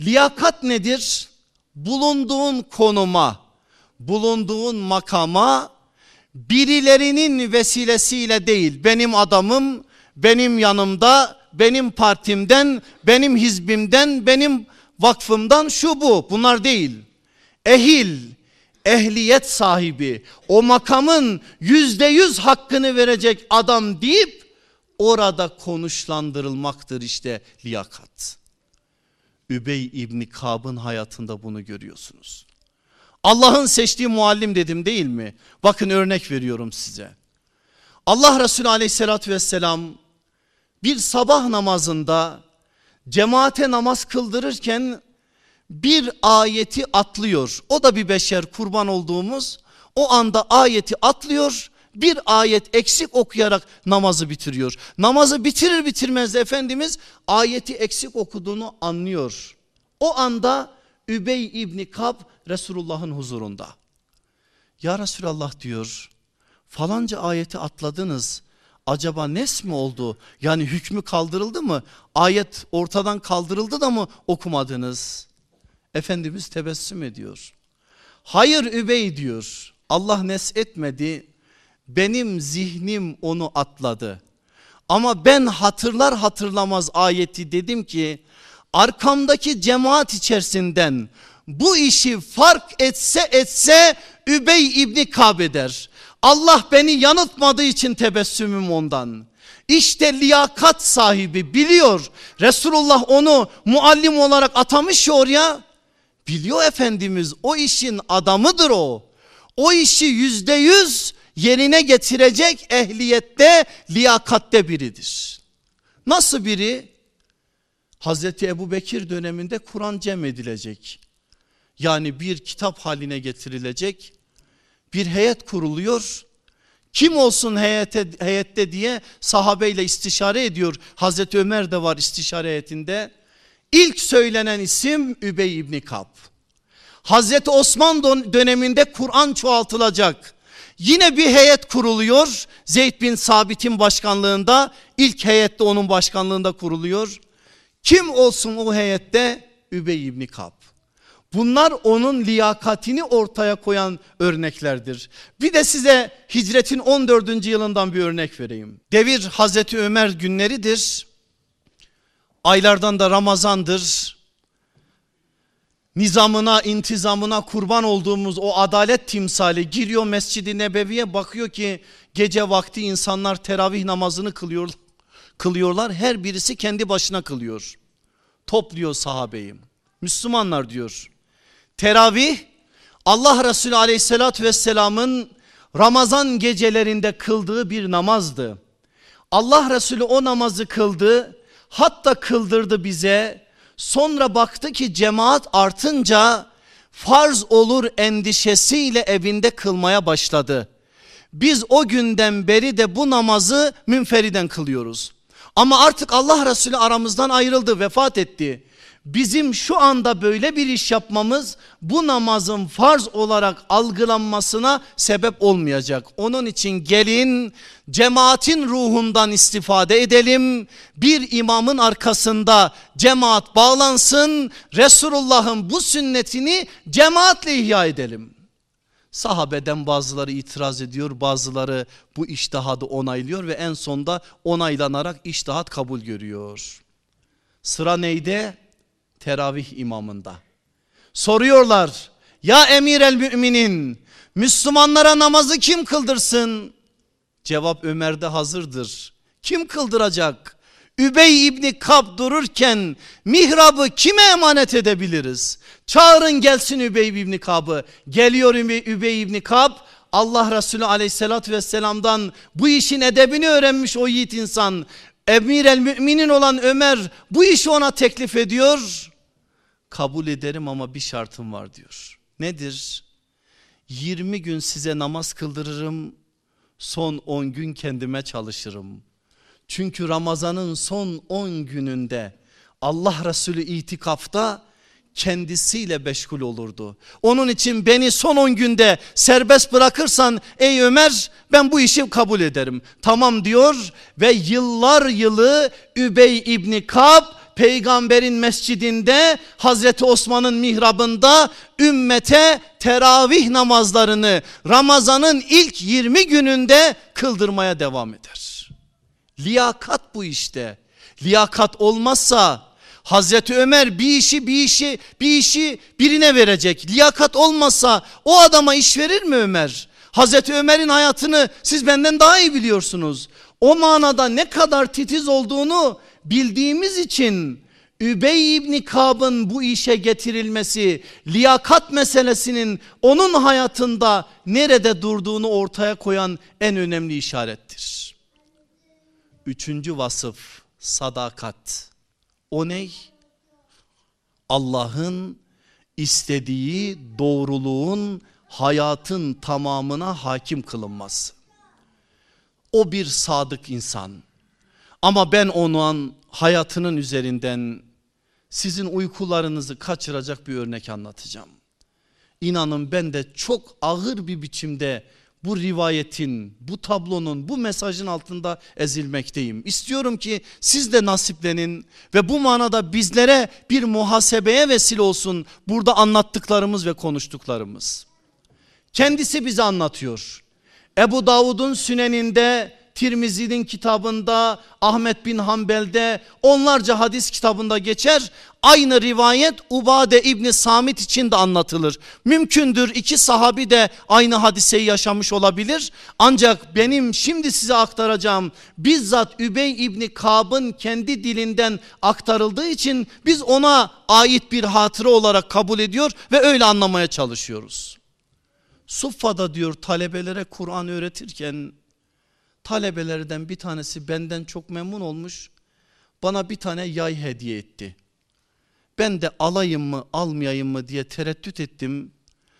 Liyakat nedir? Bulunduğun konuma, bulunduğun makama birilerinin vesilesiyle değil benim adamım, benim yanımda, benim partimden, benim hizbimden, benim vakfımdan şu bu bunlar değil. Ehil, ehliyet sahibi o makamın yüzde yüz hakkını verecek adam deyip orada konuşlandırılmaktır işte liyakat. Übey İbni Kab'ın hayatında bunu görüyorsunuz. Allah'ın seçtiği muallim dedim değil mi? Bakın örnek veriyorum size. Allah Resulü aleyhissalatü vesselam bir sabah namazında cemaate namaz kıldırırken bir ayeti atlıyor. O da bir beşer kurban olduğumuz o anda ayeti atlıyor bir ayet eksik okuyarak namazı bitiriyor. Namazı bitirir bitirmez Efendimiz ayeti eksik okuduğunu anlıyor. O anda Übey İbni Kab Resulullah'ın huzurunda. Ya Resulallah diyor falanca ayeti atladınız. Acaba nes mi oldu? Yani hükmü kaldırıldı mı? Ayet ortadan kaldırıldı da mı okumadınız? Efendimiz tebessüm ediyor. Hayır Übey diyor. Allah nes etmedi. Benim zihnim onu atladı. Ama ben hatırlar hatırlamaz ayeti dedim ki arkamdaki cemaat içerisinden bu işi fark etse etse Übey İbni Kabe'der. Allah beni yanıltmadığı için tebessümüm ondan. İşte liyakat sahibi biliyor. Resulullah onu muallim olarak atamış ya oraya. Biliyor Efendimiz o işin adamıdır o. O işi yüzde yüz yerine getirecek ehliyette liyakatte biridir. Nasıl biri? Hazreti Ebu Bekir döneminde Kur'an cem edilecek. Yani bir kitap haline getirilecek. Bir heyet kuruluyor. Kim olsun heyete, heyette diye sahabeyle istişare ediyor. Hazreti Ömer de var istişare heyetinde. İlk söylenen isim Übey İbni Kab. Hazreti Osman döneminde Kur'an çoğaltılacak. Yine bir heyet kuruluyor. Zeyd bin Sabit'in başkanlığında ilk heyette onun başkanlığında kuruluyor. Kim olsun o heyette? Übey İbni Kab. Bunlar onun liyakatini ortaya koyan örneklerdir. Bir de size hicretin 14. yılından bir örnek vereyim. Devir Hazreti Ömer günleridir. Aylardan da Ramazandır. Nizamına, intizamına kurban olduğumuz o adalet timsali giriyor Mescid-i Nebevi'ye bakıyor ki gece vakti insanlar teravih namazını kılıyor, kılıyorlar. Her birisi kendi başına kılıyor. Topluyor sahabeyi. Müslümanlar diyor. Teravih Allah Resulü aleyhissalatü vesselamın Ramazan gecelerinde kıldığı bir namazdı. Allah Resulü o namazı kıldı hatta kıldırdı bize sonra baktı ki cemaat artınca farz olur endişesiyle evinde kılmaya başladı. Biz o günden beri de bu namazı münferiden kılıyoruz. Ama artık Allah Resulü aramızdan ayrıldı vefat etti. Bizim şu anda böyle bir iş yapmamız bu namazın farz olarak algılanmasına sebep olmayacak. Onun için gelin cemaatin ruhundan istifade edelim. Bir imamın arkasında cemaat bağlansın. Resulullah'ın bu sünnetini cemaatle ihya edelim. Sahabeden bazıları itiraz ediyor bazıları bu iştihadı onaylıyor ve en sonda onaylanarak iştihat kabul görüyor. Sıra neyde? Teravih imamında. Soruyorlar ya emir el müminin Müslümanlara namazı kim kıldırsın? Cevap Ömer'de hazırdır. Kim kıldıracak? Übey İbni Kab dururken mihrabı kime emanet edebiliriz? Çağırın gelsin Übey İbni Kab'ı. Geliyor Übey İbni Kab. Allah Resulü aleyhissalatü vesselamdan bu işin edebini öğrenmiş o yiğit insan. Emir el müminin olan Ömer bu işi ona teklif ediyor. Kabul ederim ama bir şartım var diyor. Nedir? 20 gün size namaz kıldırırım. Son 10 gün kendime çalışırım. Çünkü Ramazan'ın son 10 gününde Allah Resulü itikafta kendisiyle meşgul olurdu. Onun için beni son 10 günde serbest bırakırsan ey Ömer ben bu işi kabul ederim. Tamam diyor ve yıllar yılı Übey İbni Kab peygamberin mescidinde Hazreti Osman'ın mihrabında ümmete teravih namazlarını Ramazan'ın ilk 20 gününde kıldırmaya devam eder. Liyakat bu işte. Liyakat olmazsa Hazreti Ömer bir işi bir işi bir işi birine verecek. Liyakat olmazsa o adama iş verir mi Ömer? Hazreti Ömer'in hayatını siz benden daha iyi biliyorsunuz. O manada ne kadar titiz olduğunu bildiğimiz için Übey İbni Kab'ın bu işe getirilmesi liyakat meselesinin onun hayatında nerede durduğunu ortaya koyan en önemli işarettir. Üçüncü vasıf sadakat. O ne? Allah'ın istediği doğruluğun hayatın tamamına hakim kılınması. O bir sadık insan. Ama ben onun hayatının üzerinden sizin uykularınızı kaçıracak bir örnek anlatacağım. İnanın ben de çok ağır bir biçimde bu rivayetin, bu tablonun, bu mesajın altında ezilmekteyim. İstiyorum ki siz de nasiplenin ve bu manada bizlere bir muhasebeye vesile olsun burada anlattıklarımız ve konuştuklarımız. Kendisi bize anlatıyor. Ebu Davud'un süneninde Tirmizi'nin kitabında, Ahmet bin Hanbel'de, onlarca hadis kitabında geçer. Aynı rivayet Ubade İbni Samit için de anlatılır. Mümkündür iki sahabi de aynı hadiseyi yaşamış olabilir. Ancak benim şimdi size aktaracağım bizzat Übey İbni Kab'ın kendi dilinden aktarıldığı için biz ona ait bir hatıra olarak kabul ediyor ve öyle anlamaya çalışıyoruz. Suffa'da diyor talebelere Kur'an öğretirken talebelerden bir tanesi benden çok memnun olmuş. Bana bir tane yay hediye etti. Ben de alayım mı almayayım mı diye tereddüt ettim.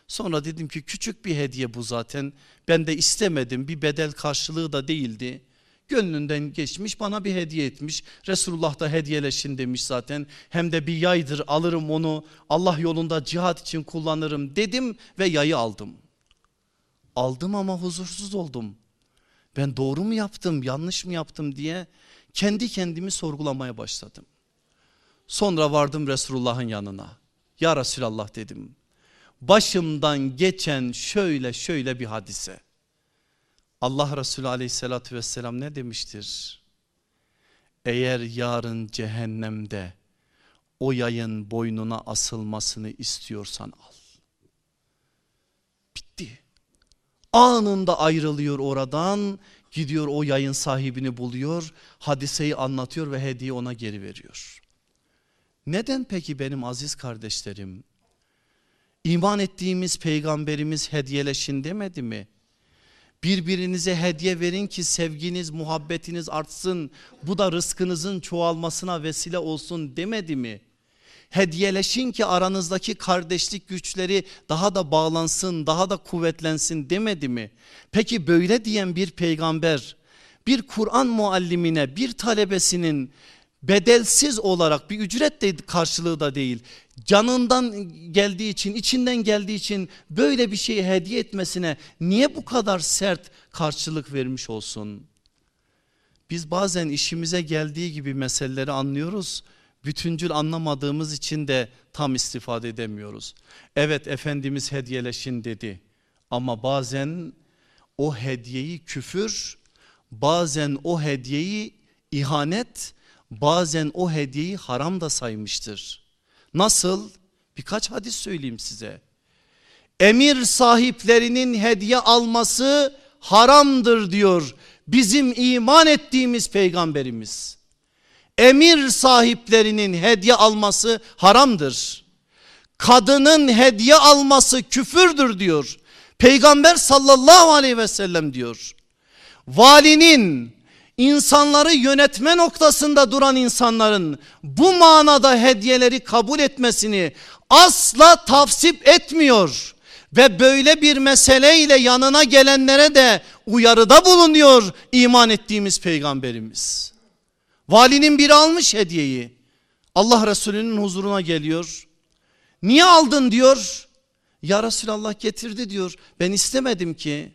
Sonra dedim ki küçük bir hediye bu zaten. Ben de istemedim bir bedel karşılığı da değildi. Gönlünden geçmiş bana bir hediye etmiş. Resulullah da hediyeleşin demiş zaten. Hem de bir yaydır alırım onu Allah yolunda cihat için kullanırım dedim ve yayı aldım. Aldım ama huzursuz oldum. Ben doğru mu yaptım yanlış mı yaptım diye kendi kendimi sorgulamaya başladım. Sonra vardım Resulullah'ın yanına. Ya Resulallah dedim. Başımdan geçen şöyle şöyle bir hadise. Allah Resulü aleyhissalatü vesselam ne demiştir? Eğer yarın cehennemde o yayın boynuna asılmasını istiyorsan al. Anında ayrılıyor oradan gidiyor o yayın sahibini buluyor hadiseyi anlatıyor ve hediye ona geri veriyor. Neden peki benim aziz kardeşlerim? İman ettiğimiz peygamberimiz hediyeleşin demedi mi? Birbirinize hediye verin ki sevginiz, muhabbetiniz artsın. Bu da rızkınızın çoğalmasına vesile olsun demedi mi? Hediyeleşin ki aranızdaki kardeşlik güçleri daha da bağlansın, daha da kuvvetlensin demedi mi? Peki böyle diyen bir peygamber bir Kur'an muallimine, bir talebesinin bedelsiz olarak bir ücret de karşılığı da değil. Canından geldiği için, içinden geldiği için böyle bir şeyi hediye etmesine niye bu kadar sert karşılık vermiş olsun? Biz bazen işimize geldiği gibi meseleleri anlıyoruz. Bütüncül anlamadığımız için de tam istifade edemiyoruz. Evet Efendimiz hediyeleşin dedi ama bazen o hediyeyi küfür, bazen o hediyeyi ihanet, bazen o hediyeyi haram da saymıştır. Nasıl? Birkaç hadis söyleyeyim size. Emir sahiplerinin hediye alması haramdır diyor bizim iman ettiğimiz peygamberimiz. Emir sahiplerinin hediye alması haramdır. Kadının hediye alması küfürdür diyor. Peygamber sallallahu aleyhi ve sellem diyor. Valinin insanları yönetme noktasında duran insanların bu manada hediyeleri kabul etmesini asla tavsip etmiyor. Ve böyle bir meseleyle yanına gelenlere de uyarıda bulunuyor iman ettiğimiz peygamberimiz. Valinin biri almış hediyeyi. Allah Resulü'nün huzuruna geliyor. Niye aldın diyor. Ya Resulallah getirdi diyor. Ben istemedim ki.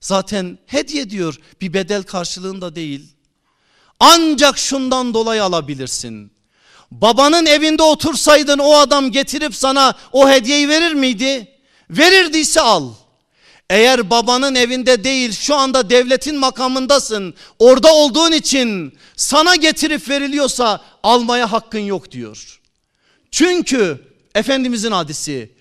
Zaten hediye diyor bir bedel karşılığında değil. Ancak şundan dolayı alabilirsin. Babanın evinde otursaydın o adam getirip sana o hediyeyi verir miydi? Verirdiyse al. Eğer babanın evinde değil şu anda devletin makamındasın. Orada olduğun için sana getirip veriliyorsa almaya hakkın yok diyor. Çünkü Efendimizin hadisi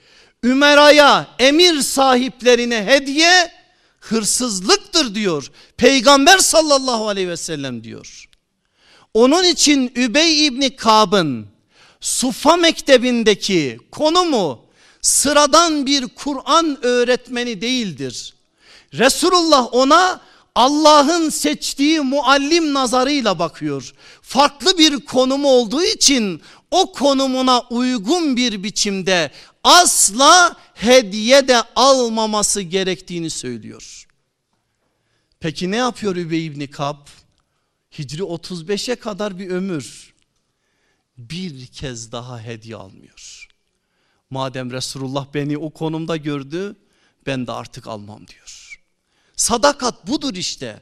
Ümeraya emir sahiplerine hediye hırsızlıktır diyor. Peygamber sallallahu aleyhi ve sellem diyor. Onun için Übey İbni Kab'ın Sufa mektebindeki konumu sıradan bir Kur'an öğretmeni değildir. Resulullah ona Allah'ın seçtiği muallim nazarıyla bakıyor. Farklı bir konumu olduğu için o konumuna uygun bir biçimde asla hediye de almaması gerektiğini söylüyor. Peki ne yapıyor Übey İbni Kab? Hicri 35'e kadar bir ömür bir kez daha hediye almıyor. Madem Resulullah beni o konumda gördü ben de artık almam diyor. Sadakat budur işte.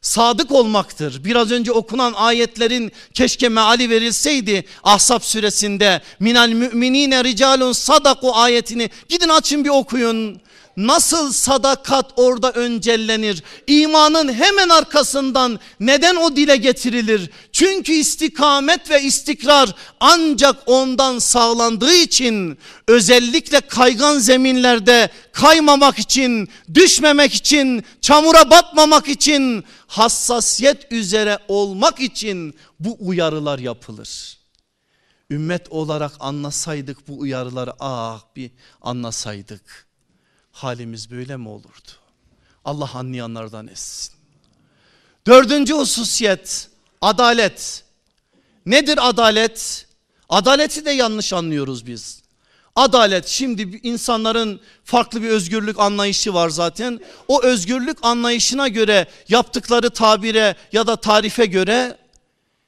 Sadık olmaktır. Biraz önce okunan ayetlerin keşke meali verilseydi Ahzab suresinde minal müminine ricalun sadaku ayetini gidin açın bir okuyun. Nasıl sadakat orada öncellenir? İmanın hemen arkasından neden o dile getirilir? Çünkü istikamet ve istikrar ancak ondan sağlandığı için özellikle kaygan zeminlerde kaymamak için, düşmemek için, çamura batmamak için, hassasiyet üzere olmak için bu uyarılar yapılır. Ümmet olarak anlasaydık bu uyarıları ah bir anlasaydık halimiz böyle mi olurdu? Allah anlayanlardan etsin. Dördüncü hususiyet adalet. Nedir adalet? Adaleti de yanlış anlıyoruz biz. Adalet şimdi insanların farklı bir özgürlük anlayışı var zaten. O özgürlük anlayışına göre yaptıkları tabire ya da tarife göre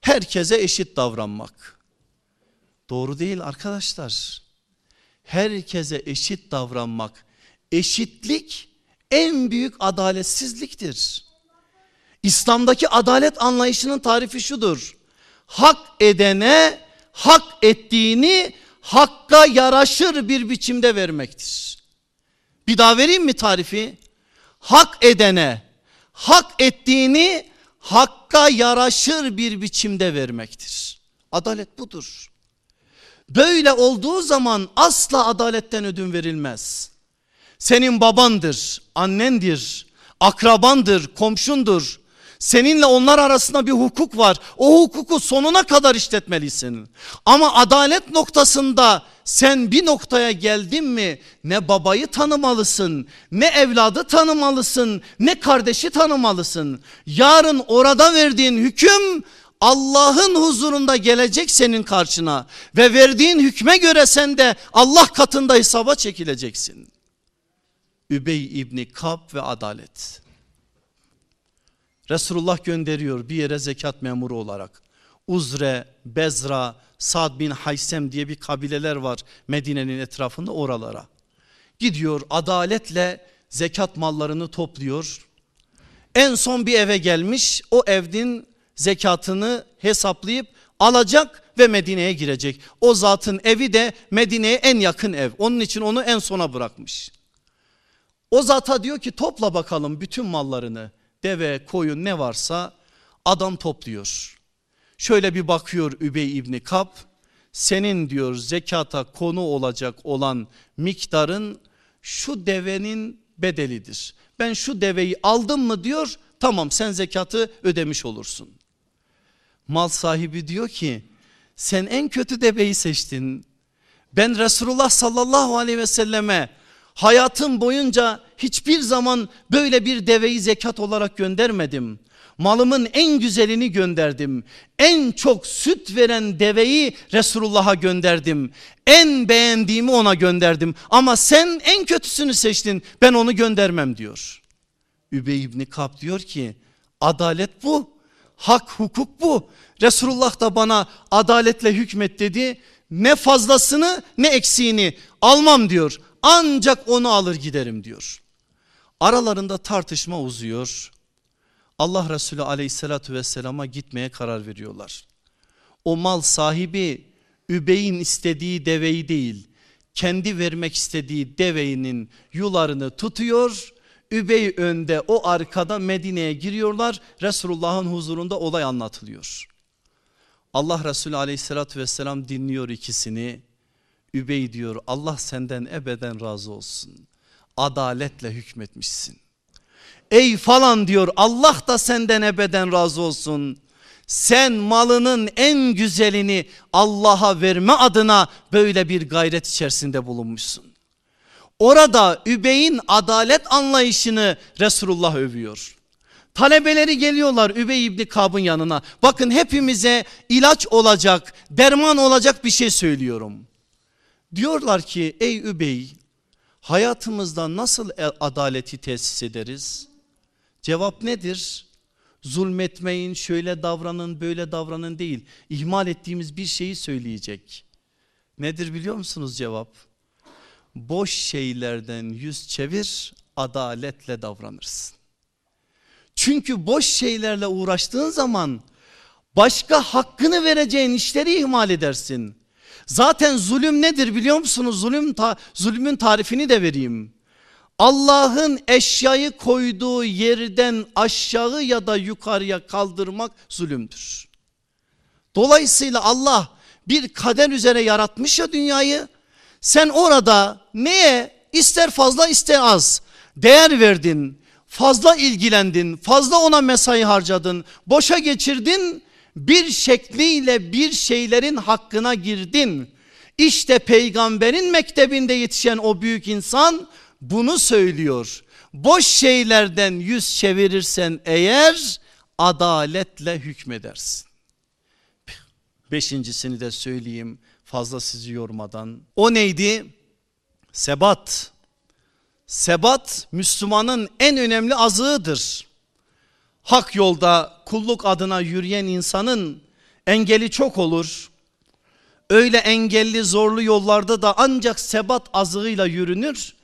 herkese eşit davranmak. Doğru değil arkadaşlar. Herkese eşit davranmak eşitlik en büyük adaletsizliktir. İslam'daki adalet anlayışının tarifi şudur. Hak edene hak ettiğini hakka yaraşır bir biçimde vermektir. Bir daha vereyim mi tarifi? Hak edene hak ettiğini hakka yaraşır bir biçimde vermektir. Adalet budur. Böyle olduğu zaman asla adaletten ödün verilmez. Senin babandır, annendir, akrabandır, komşundur. Seninle onlar arasında bir hukuk var. O hukuku sonuna kadar işletmelisin. Ama adalet noktasında sen bir noktaya geldin mi ne babayı tanımalısın, ne evladı tanımalısın, ne kardeşi tanımalısın. Yarın orada verdiğin hüküm Allah'ın huzurunda gelecek senin karşına ve verdiğin hükme göre sen de Allah katında hesaba çekileceksin. Übey İbni Kab ve adalet. Resulullah gönderiyor bir yere zekat memuru olarak. Uzre, Bezra, Sad bin Haysem diye bir kabileler var Medine'nin etrafında oralara. Gidiyor adaletle zekat mallarını topluyor. En son bir eve gelmiş o evin zekatını hesaplayıp alacak ve Medine'ye girecek. O zatın evi de Medine'ye en yakın ev. Onun için onu en sona bırakmış. O zata diyor ki topla bakalım bütün mallarını. Deve, koyun ne varsa adam topluyor. Şöyle bir bakıyor Übey İbni Kap. Senin diyor zekata konu olacak olan miktarın şu devenin bedelidir. Ben şu deveyi aldım mı diyor tamam sen zekatı ödemiş olursun. Mal sahibi diyor ki sen en kötü deveyi seçtin. Ben Resulullah sallallahu aleyhi ve selleme hayatım boyunca hiçbir zaman böyle bir deveyi zekat olarak göndermedim. Malımın en güzelini gönderdim. En çok süt veren deveyi Resulullah'a gönderdim. En beğendiğimi ona gönderdim. Ama sen en kötüsünü seçtin. Ben onu göndermem diyor. Übey İbni Kab diyor ki adalet bu. Hak hukuk bu. Resulullah da bana adaletle hükmet dedi. Ne fazlasını ne eksiğini almam diyor. Ancak onu alır giderim diyor. Aralarında tartışma uzuyor. Allah Resulü aleyhissalatü vesselama gitmeye karar veriyorlar. O mal sahibi Übey'in istediği deveyi değil kendi vermek istediği deveyinin yularını tutuyor. Übey önde o arkada Medine'ye giriyorlar. Resulullah'ın huzurunda olay anlatılıyor. Allah Resulü aleyhissalatü vesselam dinliyor ikisini. Übey diyor Allah senden ebeden razı olsun. Adaletle hükmetmişsin. Ey falan diyor Allah da senden ebeden razı olsun. Sen malının en güzelini Allah'a verme adına böyle bir gayret içerisinde bulunmuşsun. Orada Übey'in adalet anlayışını Resulullah övüyor. Talebeleri geliyorlar Übey İbni Kab'ın yanına. Bakın hepimize ilaç olacak, derman olacak bir şey söylüyorum. Diyorlar ki ey Übey hayatımızda nasıl adaleti tesis ederiz? Cevap nedir? Zulmetmeyin, şöyle davranın, böyle davranın değil. İhmal ettiğimiz bir şeyi söyleyecek. Nedir biliyor musunuz cevap? Boş şeylerden yüz çevir, adaletle davranırsın. Çünkü boş şeylerle uğraştığın zaman başka hakkını vereceğin işleri ihmal edersin. Zaten zulüm nedir biliyor musunuz? Zulüm ta, zulmün tarifini de vereyim. Allah'ın eşyayı koyduğu yerden aşağı ya da yukarıya kaldırmak zulümdür. Dolayısıyla Allah bir kader üzere yaratmış ya dünyayı. Sen orada neye ister fazla ister az değer verdin, fazla ilgilendin, fazla ona mesai harcadın, boşa geçirdin, bir şekliyle bir şeylerin hakkına girdin. İşte peygamberin mektebinde yetişen o büyük insan bunu söylüyor. Boş şeylerden yüz çevirirsen eğer adaletle hükmedersin. Beşincisini de söyleyeyim fazla sizi yormadan. O neydi? Sebat. Sebat Müslümanın en önemli azığıdır. Hak yolda kulluk adına yürüyen insanın engeli çok olur. Öyle engelli zorlu yollarda da ancak sebat azığıyla yürünür.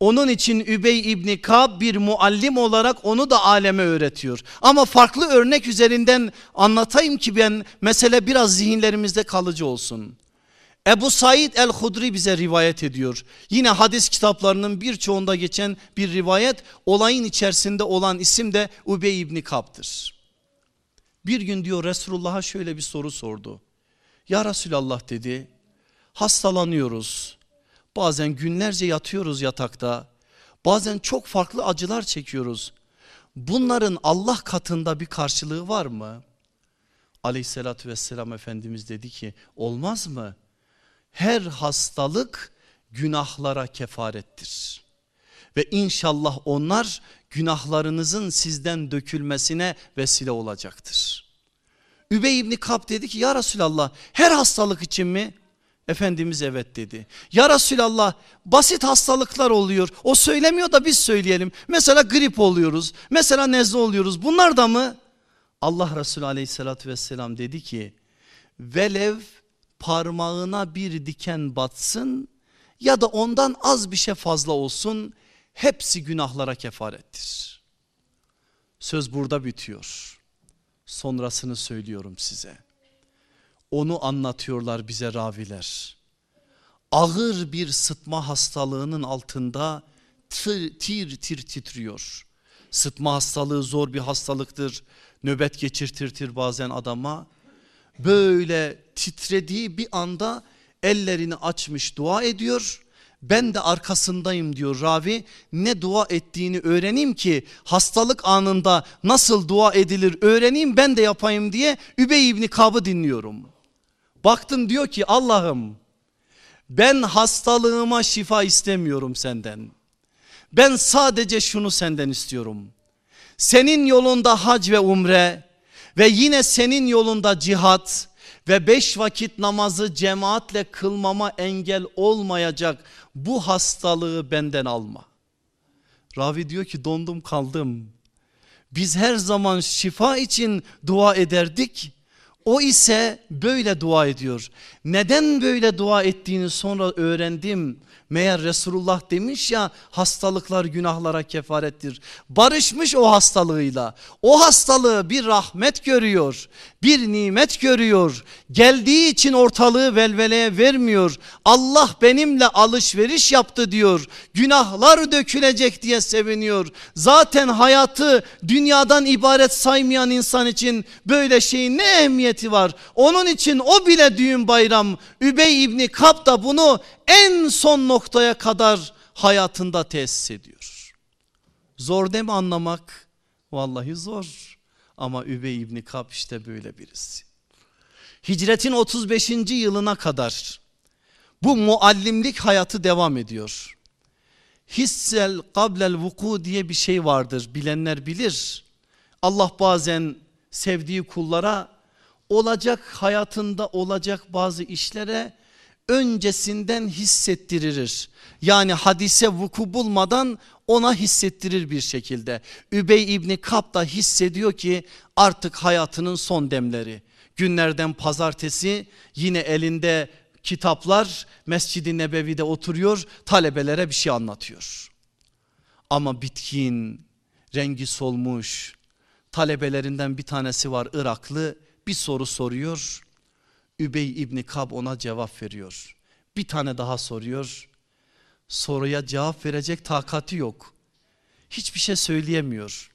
Onun için Übey İbni Kab bir muallim olarak onu da aleme öğretiyor. Ama farklı örnek üzerinden anlatayım ki ben mesele biraz zihinlerimizde kalıcı olsun. Ebu Said el-Hudri bize rivayet ediyor. Yine hadis kitaplarının birçoğunda geçen bir rivayet olayın içerisinde olan isim de Übey İbni Kab'dır. Bir gün diyor Resulullah'a şöyle bir soru sordu. Ya Resulallah dedi hastalanıyoruz. Bazen günlerce yatıyoruz yatakta. Bazen çok farklı acılar çekiyoruz. bunların Allah katında bir karşılığı var mı? Aleyhissalatü vesselam Efendimiz dedi ki olmaz mı? Her hastalık günahlara kefarettir. Ve inşallah onlar günahlarınızın sizden dökülmesine vesile olacaktır. Übey İbni Kap dedi ki ya Resulallah her hastalık için mi? Efendimiz evet dedi. Ya Resulallah basit hastalıklar oluyor. O söylemiyor da biz söyleyelim. Mesela grip oluyoruz. Mesela nezle oluyoruz. Bunlar da mı? Allah Resulü aleyhissalatü vesselam dedi ki velev parmağına bir diken batsın ya da ondan az bir şey fazla olsun hepsi günahlara kefarettir. Söz burada bitiyor. Sonrasını söylüyorum size. Onu anlatıyorlar bize raviler. Ağır bir sıtma hastalığının altında tir tir, tir titriyor. Sıtma hastalığı zor bir hastalıktır. Nöbet geçirtirtir bazen adama. Böyle titrediği bir anda ellerini açmış dua ediyor. Ben de arkasındayım diyor ravi. Ne dua ettiğini öğreneyim ki hastalık anında nasıl dua edilir öğreneyim ben de yapayım diye Übey İbni Kab'ı dinliyorum. Baktım diyor ki Allah'ım ben hastalığıma şifa istemiyorum senden. Ben sadece şunu senden istiyorum. Senin yolunda hac ve umre ve yine senin yolunda cihat ve beş vakit namazı cemaatle kılmama engel olmayacak bu hastalığı benden alma. Ravi diyor ki dondum kaldım. Biz her zaman şifa için dua ederdik. O ise böyle dua ediyor. Neden böyle dua ettiğini sonra öğrendim. Meğer Resulullah demiş ya hastalıklar günahlara kefarettir. Barışmış o hastalığıyla. O hastalığı bir rahmet görüyor. Bir nimet görüyor. Geldiği için ortalığı velveleye vermiyor. Allah benimle alışveriş yaptı diyor. Günahlar dökülecek diye seviniyor. Zaten hayatı dünyadan ibaret saymayan insan için böyle şeyin ne ehemmiyeti var? Onun için o bile düğün bayram. Übey İbni Kap da bunu en son noktaya kadar hayatında tesis ediyor. Zor değil mi anlamak? Vallahi zor. Ama Übey İbni Kap işte böyle birisi. Hicretin 35. yılına kadar bu muallimlik hayatı devam ediyor. Hissel kablel vuku diye bir şey vardır bilenler bilir. Allah bazen sevdiği kullara olacak hayatında olacak bazı işlere öncesinden hissettirir. Yani hadise vuku bulmadan ona hissettirir bir şekilde. Übey İbni Kap da hissediyor ki artık hayatının son demleri. Günlerden pazartesi yine elinde kitaplar Mescid-i Nebevi'de oturuyor talebelere bir şey anlatıyor. Ama bitkin, rengi solmuş talebelerinden bir tanesi var Iraklı bir soru soruyor. Übey İbni Kab ona cevap veriyor. Bir tane daha soruyor. Soruya cevap verecek takati yok. Hiçbir şey söyleyemiyor.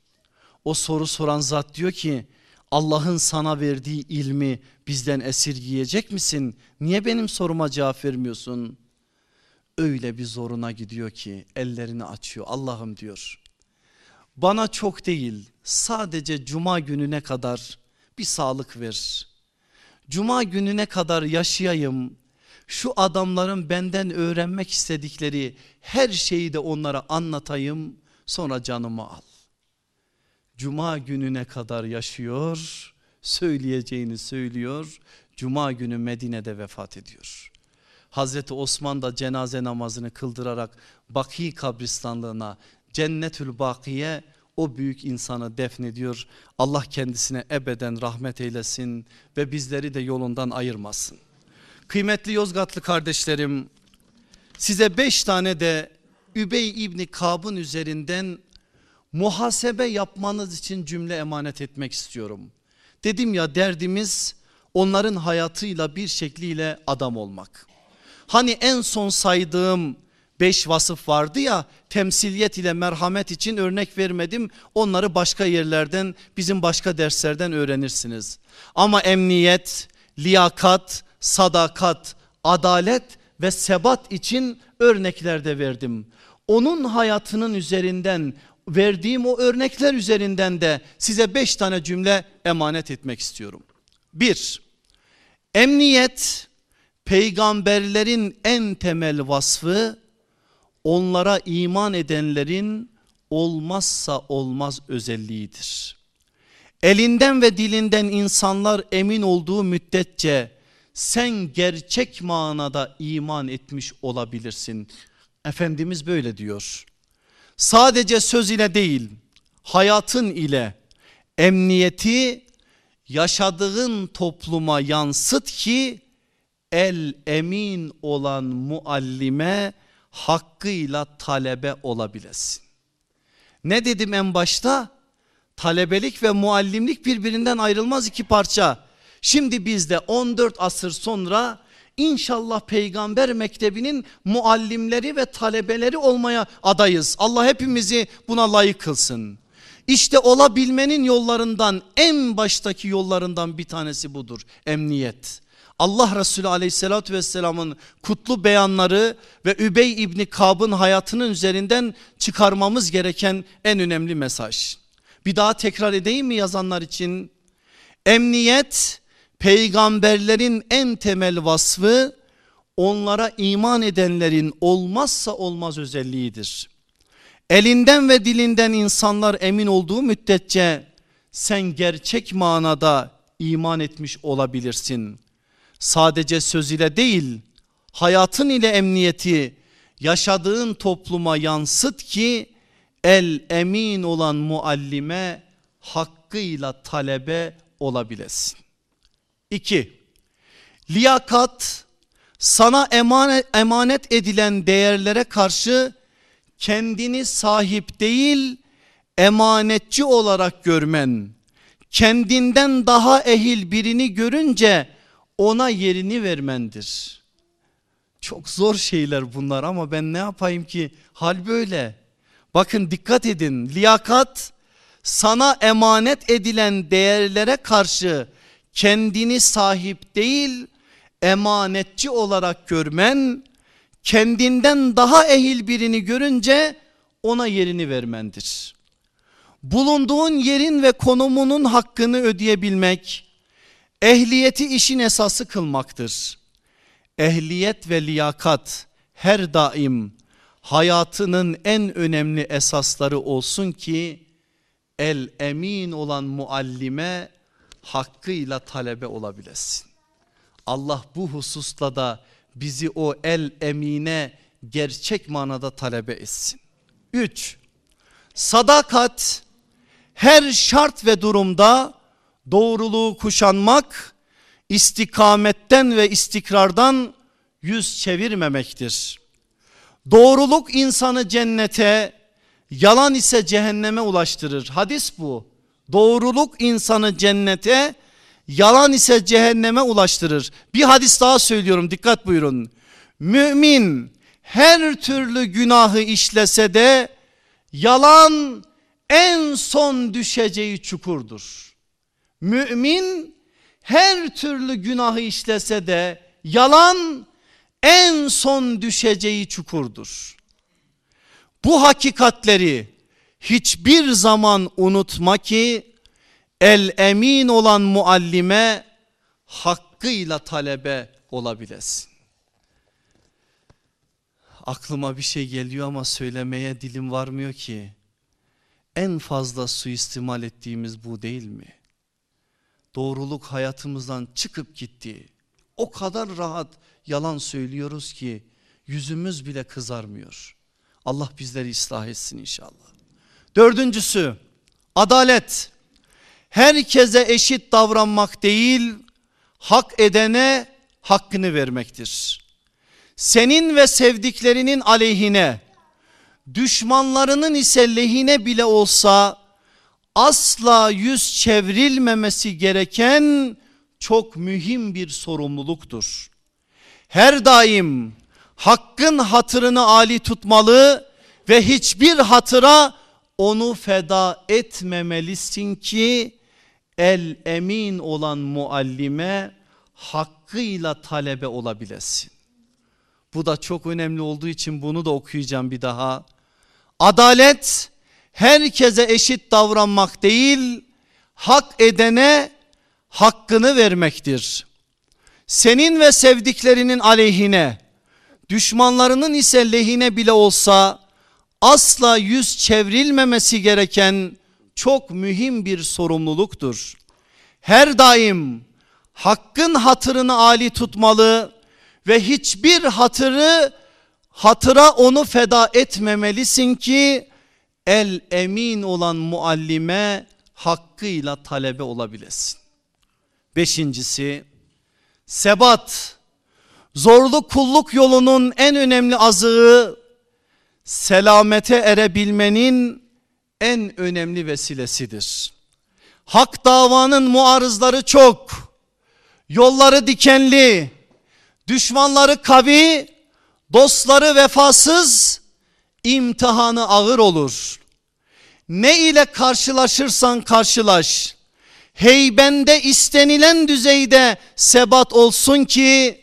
O soru soran zat diyor ki Allah'ın sana verdiği ilmi bizden esirgeyecek misin? Niye benim soruma cevap vermiyorsun? Öyle bir zoruna gidiyor ki ellerini açıyor. Allah'ım diyor. Bana çok değil sadece cuma gününe kadar bir sağlık ver. Cuma gününe kadar yaşayayım. Şu adamların benden öğrenmek istedikleri her şeyi de onlara anlatayım. Sonra canımı al. Cuma gününe kadar yaşıyor. Söyleyeceğini söylüyor. Cuma günü Medine'de vefat ediyor. Hazreti Osman da cenaze namazını kıldırarak Baki kabristanlığına Cennetül Bakiye o büyük insanı defnediyor. Allah kendisine ebeden rahmet eylesin ve bizleri de yolundan ayırmasın. Kıymetli Yozgatlı kardeşlerim size beş tane de Übey İbni Kab'ın üzerinden muhasebe yapmanız için cümle emanet etmek istiyorum. Dedim ya derdimiz onların hayatıyla bir şekliyle adam olmak. Hani en son saydığım beş vasıf vardı ya temsiliyet ile merhamet için örnek vermedim. Onları başka yerlerden bizim başka derslerden öğrenirsiniz. Ama emniyet, liyakat, sadakat, adalet ve sebat için örnekler de verdim. Onun hayatının üzerinden verdiğim o örnekler üzerinden de size beş tane cümle emanet etmek istiyorum. Bir, emniyet peygamberlerin en temel vasfı onlara iman edenlerin olmazsa olmaz özelliğidir. Elinden ve dilinden insanlar emin olduğu müddetçe sen gerçek manada iman etmiş olabilirsin. Efendimiz böyle diyor. Sadece söz ile değil hayatın ile emniyeti yaşadığın topluma yansıt ki el emin olan muallime hakkıyla talebe olabilesin. Ne dedim en başta? Talebelik ve muallimlik birbirinden ayrılmaz iki parça. Şimdi biz de 14 asır sonra inşallah peygamber mektebinin muallimleri ve talebeleri olmaya adayız. Allah hepimizi buna layık kılsın. İşte olabilmenin yollarından en baştaki yollarından bir tanesi budur. Emniyet. Allah Resulü aleyhissalatü vesselamın kutlu beyanları ve Übey İbni Kab'ın hayatının üzerinden çıkarmamız gereken en önemli mesaj. Bir daha tekrar edeyim mi yazanlar için? Emniyet peygamberlerin en temel vasfı onlara iman edenlerin olmazsa olmaz özelliğidir. Elinden ve dilinden insanlar emin olduğu müddetçe sen gerçek manada iman etmiş olabilirsin sadece söz ile değil hayatın ile emniyeti yaşadığın topluma yansıt ki el emin olan muallime hakkıyla talebe olabilesin. 2. Liyakat sana emanet, emanet edilen değerlere karşı kendini sahip değil emanetçi olarak görmen. Kendinden daha ehil birini görünce ona yerini vermendir. Çok zor şeyler bunlar ama ben ne yapayım ki hal böyle. Bakın dikkat edin liyakat sana emanet edilen değerlere karşı kendini sahip değil emanetçi olarak görmen kendinden daha ehil birini görünce ona yerini vermendir. Bulunduğun yerin ve konumunun hakkını ödeyebilmek Ehliyeti işin esası kılmaktır. Ehliyet ve liyakat her daim hayatının en önemli esasları olsun ki el emin olan muallime hakkıyla talebe olabilesin. Allah bu hususla da bizi o el emine gerçek manada talebe etsin. 3. Sadakat her şart ve durumda doğruluğu kuşanmak istikametten ve istikrardan yüz çevirmemektir. Doğruluk insanı cennete, yalan ise cehenneme ulaştırır. Hadis bu. Doğruluk insanı cennete, yalan ise cehenneme ulaştırır. Bir hadis daha söylüyorum dikkat buyurun. Mümin her türlü günahı işlese de yalan en son düşeceği çukurdur. Mümin her türlü günahı işlese de yalan en son düşeceği çukurdur. Bu hakikatleri hiçbir zaman unutma ki el emin olan muallime hakkıyla talebe olabilesin. Aklıma bir şey geliyor ama söylemeye dilim varmıyor ki. En fazla suistimal ettiğimiz bu değil mi? Doğruluk hayatımızdan çıkıp gitti. O kadar rahat yalan söylüyoruz ki yüzümüz bile kızarmıyor. Allah bizleri ıslah etsin inşallah. Dördüncüsü adalet. Herkese eşit davranmak değil hak edene hakkını vermektir. Senin ve sevdiklerinin aleyhine düşmanlarının ise lehine bile olsa asla yüz çevrilmemesi gereken çok mühim bir sorumluluktur. Her daim hakkın hatırını ali tutmalı ve hiçbir hatıra onu feda etmemelisin ki el emin olan muallime hakkıyla talebe olabilesin. Bu da çok önemli olduğu için bunu da okuyacağım bir daha. Adalet herkese eşit davranmak değil, hak edene hakkını vermektir. Senin ve sevdiklerinin aleyhine, düşmanlarının ise lehine bile olsa asla yüz çevrilmemesi gereken çok mühim bir sorumluluktur. Her daim hakkın hatırını ali tutmalı ve hiçbir hatırı hatıra onu feda etmemelisin ki el emin olan muallime hakkıyla talebe olabilesin. Beşincisi sebat zorlu kulluk yolunun en önemli azığı selamete erebilmenin en önemli vesilesidir. Hak davanın muarızları çok, yolları dikenli, düşmanları kavi, dostları vefasız, imtihanı ağır olur. Ne ile karşılaşırsan karşılaş, heybende istenilen düzeyde sebat olsun ki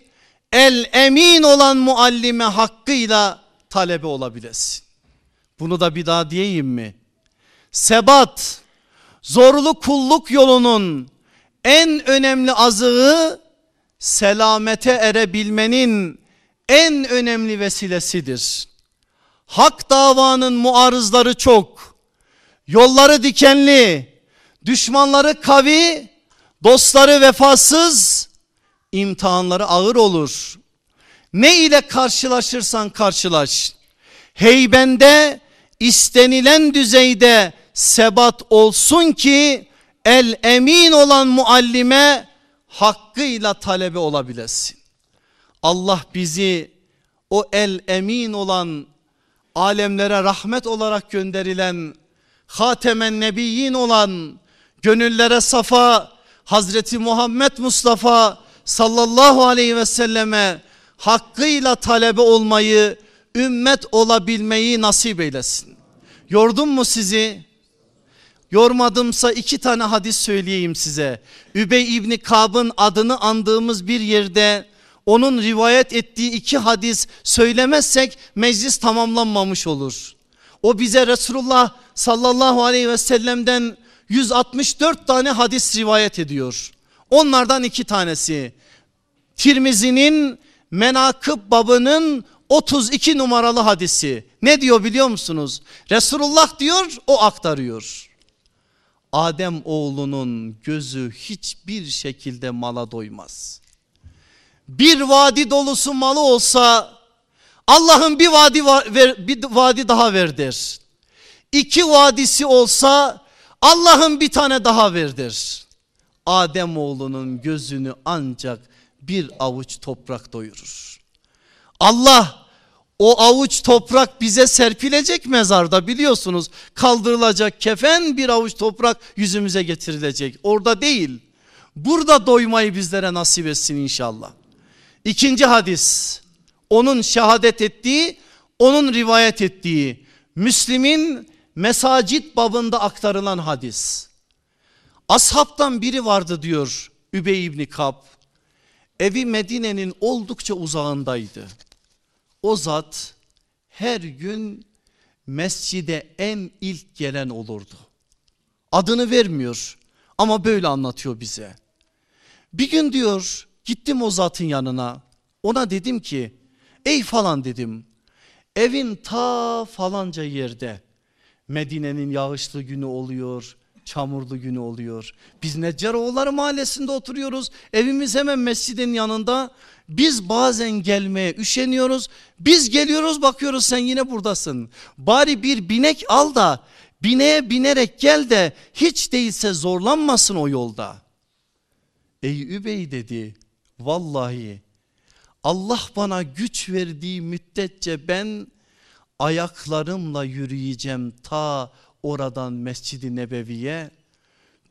el emin olan muallime hakkıyla talebe olabilesin. Bunu da bir daha diyeyim mi? Sebat zorlu kulluk yolunun en önemli azığı selamete erebilmenin en önemli vesilesidir. Hak davanın muarızları çok, yolları dikenli, düşmanları kavi, dostları vefasız, imtihanları ağır olur. Ne ile karşılaşırsan karşılaş. Heybende istenilen düzeyde sebat olsun ki el emin olan muallime hakkıyla talebe olabilesin. Allah bizi o el emin olan alemlere rahmet olarak gönderilen hatemen nebiyyin olan gönüllere safa Hazreti Muhammed Mustafa sallallahu aleyhi ve selleme hakkıyla talebe olmayı ümmet olabilmeyi nasip eylesin. Yordum mu sizi? Yormadımsa iki tane hadis söyleyeyim size. Übey İbni Kab'ın adını andığımız bir yerde onun rivayet ettiği iki hadis söylemezsek meclis tamamlanmamış olur. O bize Resulullah sallallahu aleyhi ve sellem'den 164 tane hadis rivayet ediyor. Onlardan iki tanesi Tirmizi'nin menakıb babının 32 numaralı hadisi. Ne diyor biliyor musunuz? Resulullah diyor o aktarıyor. Adem oğlunun gözü hiçbir şekilde mala doymaz. Bir vadi dolusu malı olsa Allah'ın bir vadi ver, bir vadi daha ver der. İki vadisi olsa Allah'ın bir tane daha ver der. Adem oğlunun gözünü ancak bir avuç toprak doyurur. Allah o avuç toprak bize serpilecek mezarda biliyorsunuz. Kaldırılacak kefen bir avuç toprak yüzümüze getirilecek. Orada değil. Burada doymayı bizlere nasip etsin inşallah. İkinci hadis. Onun şehadet ettiği, onun rivayet ettiği Müslim'in mesacit babında aktarılan hadis. Ashabtan biri vardı diyor Übey İbni Kab. Evi Medine'nin oldukça uzağındaydı. O zat her gün mescide en ilk gelen olurdu. Adını vermiyor ama böyle anlatıyor bize. Bir gün diyor gittim o zatın yanına ona dedim ki ey falan dedim evin ta falanca yerde Medine'nin yağışlı günü oluyor çamurlu günü oluyor. Biz Neccaroğulları mahallesinde oturuyoruz. Evimiz hemen mescidin yanında. Biz bazen gelmeye üşeniyoruz. Biz geliyoruz bakıyoruz sen yine buradasın. Bari bir binek al da bineğe binerek gel de hiç değilse zorlanmasın o yolda. Ey Übey dedi vallahi Allah bana güç verdiği müddetçe ben ayaklarımla yürüyeceğim ta oradan Mescid-i Nebevi'ye.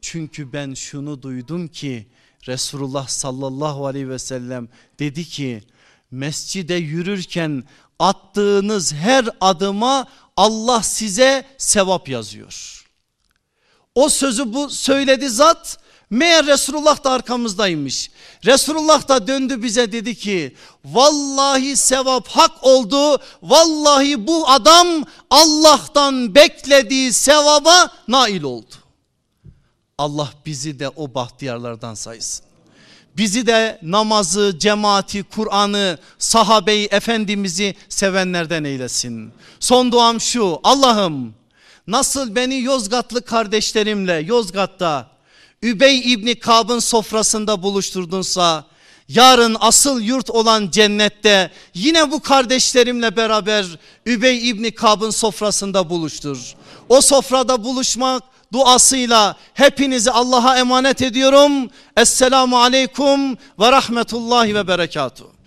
Çünkü ben şunu duydum ki Resulullah sallallahu aleyhi ve sellem dedi ki mescide yürürken attığınız her adıma Allah size sevap yazıyor. O sözü bu söyledi zat Meğer Resulullah da arkamızdaymış. Resulullah da döndü bize dedi ki vallahi sevap hak oldu. Vallahi bu adam Allah'tan beklediği sevaba nail oldu. Allah bizi de o bahtiyarlardan saysın. Bizi de namazı, cemaati, Kur'an'ı, sahabeyi, efendimizi sevenlerden eylesin. Son duam şu Allah'ım nasıl beni Yozgatlı kardeşlerimle Yozgat'ta Übey İbni Kab'ın sofrasında buluşturdunsa yarın asıl yurt olan cennette yine bu kardeşlerimle beraber Übey İbni Kab'ın sofrasında buluştur. O sofrada buluşmak duasıyla hepinizi Allah'a emanet ediyorum. Esselamu aleyküm ve rahmetullahi ve berekatuhu.